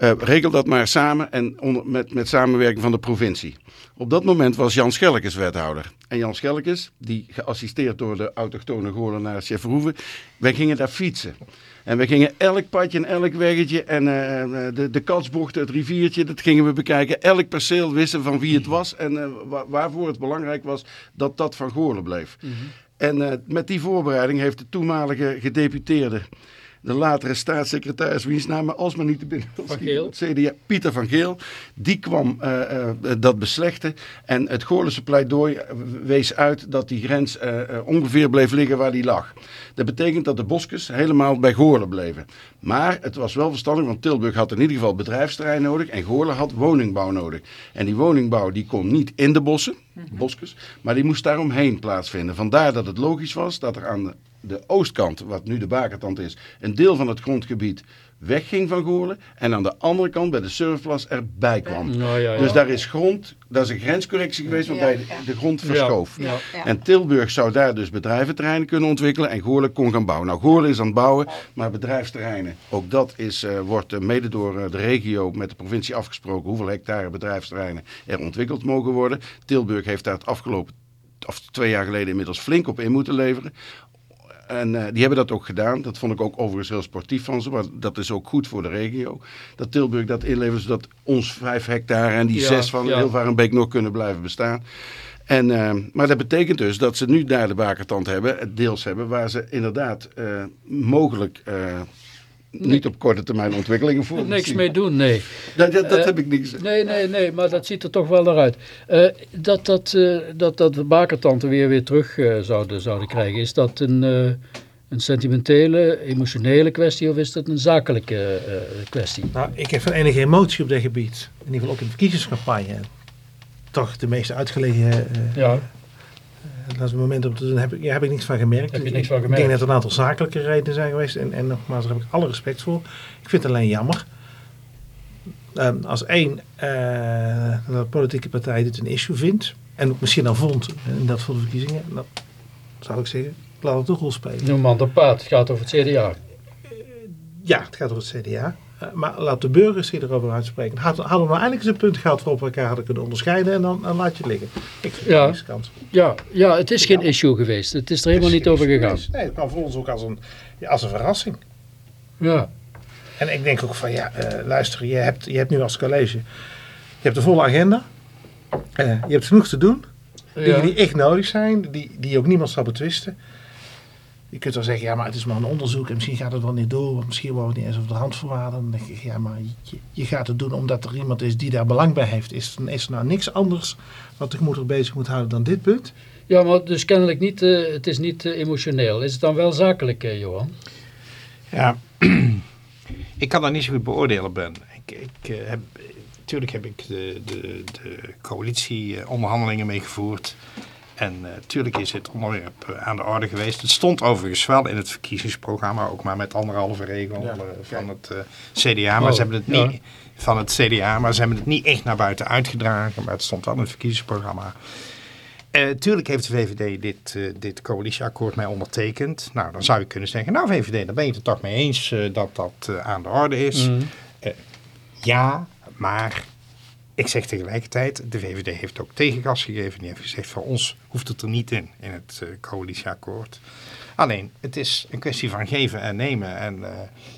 Eh, regel dat maar samen en onder, met, met samenwerking van de provincie. Op dat moment was Jan Schellekes wethouder. En Jan Schellekes, die geassisteerd door de autochtone Goorlenaar Chef Verhoeven, wij gingen daar fietsen. En we gingen elk padje en elk weggetje en uh, de, de katsbocht, het riviertje, dat gingen we bekijken. Elk perceel wisten van wie het was en uh, wa waarvoor het belangrijk was dat dat van Goorlen bleef. Mm -hmm. En uh, met die voorbereiding heeft de toenmalige gedeputeerde de latere staatssecretaris, wiens naam alsmaar niet te binnen van Geel. CDA, Pieter van Geel, die kwam uh, uh, dat beslechten. En het Goorlense pleidooi wees uit dat die grens uh, ongeveer bleef liggen waar die lag. Dat betekent dat de boskes helemaal bij Goorlen bleven. Maar het was wel verstandig, want Tilburg had in ieder geval bedrijfsterrein nodig en Goorlen had woningbouw nodig. En die woningbouw die kon niet in de bossen, boskes, maar die moest daaromheen plaatsvinden. Vandaar dat het logisch was dat er aan de de oostkant, wat nu de Bakertand is, een deel van het grondgebied wegging van Goorlen en aan de andere kant bij de surfplas erbij kwam. Ja, ja. Dus daar is grond, daar is een grenscorrectie geweest waarbij de, de grond verschoof. Ja, En Tilburg zou daar dus bedrijventerreinen kunnen ontwikkelen en Goorlen kon gaan bouwen. Nou, Goorlen is aan het bouwen, maar bedrijfsterreinen, ook dat is, uh, wordt uh, mede door uh, de regio met de provincie afgesproken hoeveel hectare bedrijfsterreinen er ontwikkeld mogen worden. Tilburg heeft daar het afgelopen of twee jaar geleden inmiddels flink op in moeten leveren. En uh, die hebben dat ook gedaan. Dat vond ik ook overigens heel sportief van ze. Maar dat is ook goed voor de regio. Dat Tilburg dat inlevert zodat ons vijf hectare en die Ja, zes van ja. Hilvarenbeek nog kunnen blijven bestaan. En, uh, maar dat betekent dus dat ze nu daar de bakertand hebben, deels hebben, waar ze inderdaad uh, mogelijk niet op korte termijn ontwikkelingen voor. Niks mee doen, nee. Dat, dat, dat Uh, heb ik niet gezegd. Nee, nee, nee, maar dat ziet er toch wel naar uit. Uh, dat, dat, uh, dat, dat de bakertanten weer weer terug uh, zouden, zouden krijgen, is dat een, uh, een sentimentele, emotionele kwestie of is dat een zakelijke uh, kwestie? Nou, ik heb van enige emotie op dit gebied. In ieder geval ook in de verkiezingscampagne. Toch de meest uitgelegen uh, ja. Dat is het moment om te doen, heb ik, ja, heb ik niks van gemerkt. Heb je niks van ik gemerkt? denk dat er een aantal zakelijke redenen zijn geweest. En, en nogmaals, daar heb ik alle respect voor. Ik vind het alleen jammer. Um, als één, uh, dat politieke partij dit een issue vindt. En ook misschien al vond, en dat voor de verkiezingen. Dan zou ik zeggen, laat het een rol spelen. Noem man de paard, het gaat over het CDA. Ja, het gaat over het CDA. Uh, maar laat de burgers zich erover uitspreken. Hadden we nou eindelijk eens een punt gehad waarop we elkaar hadden kunnen onderscheiden. En dan, dan laat je het liggen. Ik ja. Ja, ja, het is geen ja. issue geweest. Het is er helemaal niet over gegaan. Nee, het kwam voor ons ook als een, ja, als een verrassing. Ja. En ik denk ook van, ja, uh, luister, je hebt, je hebt nu als college, je hebt de volle agenda. Uh, je hebt genoeg te doen. Ja. Dingen die echt nodig zijn, die, die ook niemand zal betwisten. Je kunt wel zeggen, ja, maar het is maar een onderzoek en misschien gaat het wel niet door, misschien worden we het niet eens op de randvoorwaarden. Dan denk ik, ja, maar je, je, gaat het doen omdat er iemand is die daar belang bij heeft. Is, is er nou niks anders wat de gemoeder bezig moet houden dan dit punt? Ja, maar dus kennelijk niet, uh, het is niet uh, emotioneel. Is het dan wel zakelijk, uh, Johan? Ja, [CLEARS THROAT] ik kan dat niet zo goed beoordelen, Ben. Ik, ik heb, natuurlijk heb ik de, de, de coalitieonderhandelingen meegevoerd. En natuurlijk uh, is het onderwerp uh, aan de orde geweest. Het stond overigens wel in het verkiezingsprogramma, ook maar met anderhalve regel ja, uh, van het CDA. Maar oh, ze hebben het niet ja. van het CDA, maar ze hebben het niet echt naar buiten uitgedragen. Maar het stond wel in het verkiezingsprogramma. Tuurlijk heeft de VVD dit, dit coalitieakkoord mij ondertekend. Nou, dan zou je kunnen zeggen, nou VVD, daar ben je het er toch mee eens dat dat aan de orde is. Mm. ja, maar ik zeg tegelijkertijd, de VVD heeft ook tegengas gegeven. Die heeft gezegd, voor ons hoeft het er niet in, in het uh, coalitieakkoord. Alleen, het is een kwestie van geven en nemen. En uh,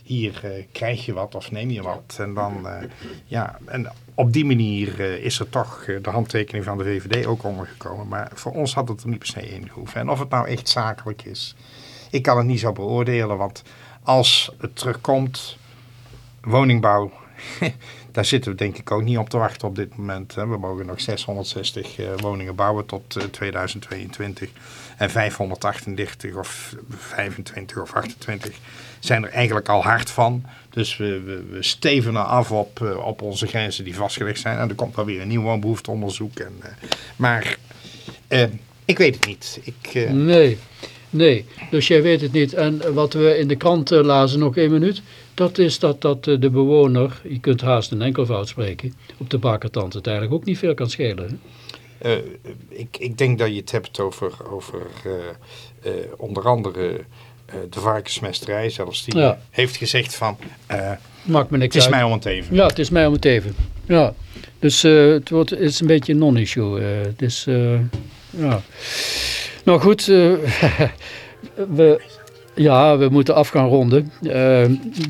hier uh, krijg je wat of neem je wat. En dan, ja, en op die manier is er toch de handtekening van de VVD ook ondergekomen. Maar voor ons had het er niet per se in gehoeven. En of het nou echt zakelijk is, ik kan het niet zo beoordelen. Want als het terugkomt, woningbouw [LAUGHS] daar zitten we denk ik ook niet op te wachten op dit moment. Hè. We mogen nog 660 uh, woningen bouwen tot uh, 2022. En 538 of 25 of 28 zijn er eigenlijk al hard van. Dus we, we, we stevenen af op, uh, op onze grenzen die vastgelegd zijn. En er komt wel weer een nieuw woonbehoefteonderzoek. En, maar ik weet het niet. Ik, nee. Nee, dus jij weet het niet. En wat we in de krant lazen, nog één minuut, dat is dat, dat uh, de bewoner, je kunt haast een enkelvoud spreken, op de bakertand het eigenlijk ook niet veel kan schelen. Uh, ik, ik denk dat je het hebt over, over onder andere eh, de varkensmesterij zelfs, die Ja. heeft gezegd van, eh, Maakt me niks het is uit. mij om het even. Ja, het is mij om het even. Ja. Dus eh, het, wordt, het is een beetje een non-issue. eh. het is, eh, ja. Nou goed, eh, [LAUGHS] we, ja, we moeten af gaan ronden. Eh,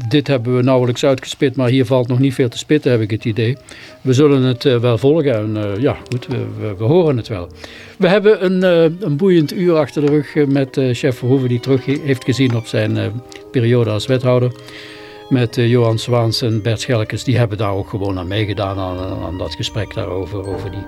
dit hebben we nauwelijks uitgespit, maar hier valt nog niet veel te spitten, heb ik het idee. We zullen het eh, wel volgen en eh, ja, goed, we, we, horen het wel. We hebben een, een boeiend uur achter de rug met chef Verhoeven, die terug he- heeft gezien op zijn periode als wethouder met Johan Zwaans en Bert Schelkes, die hebben daar ook gewoon aan meegedaan aan, aan dat gesprek daarover, over die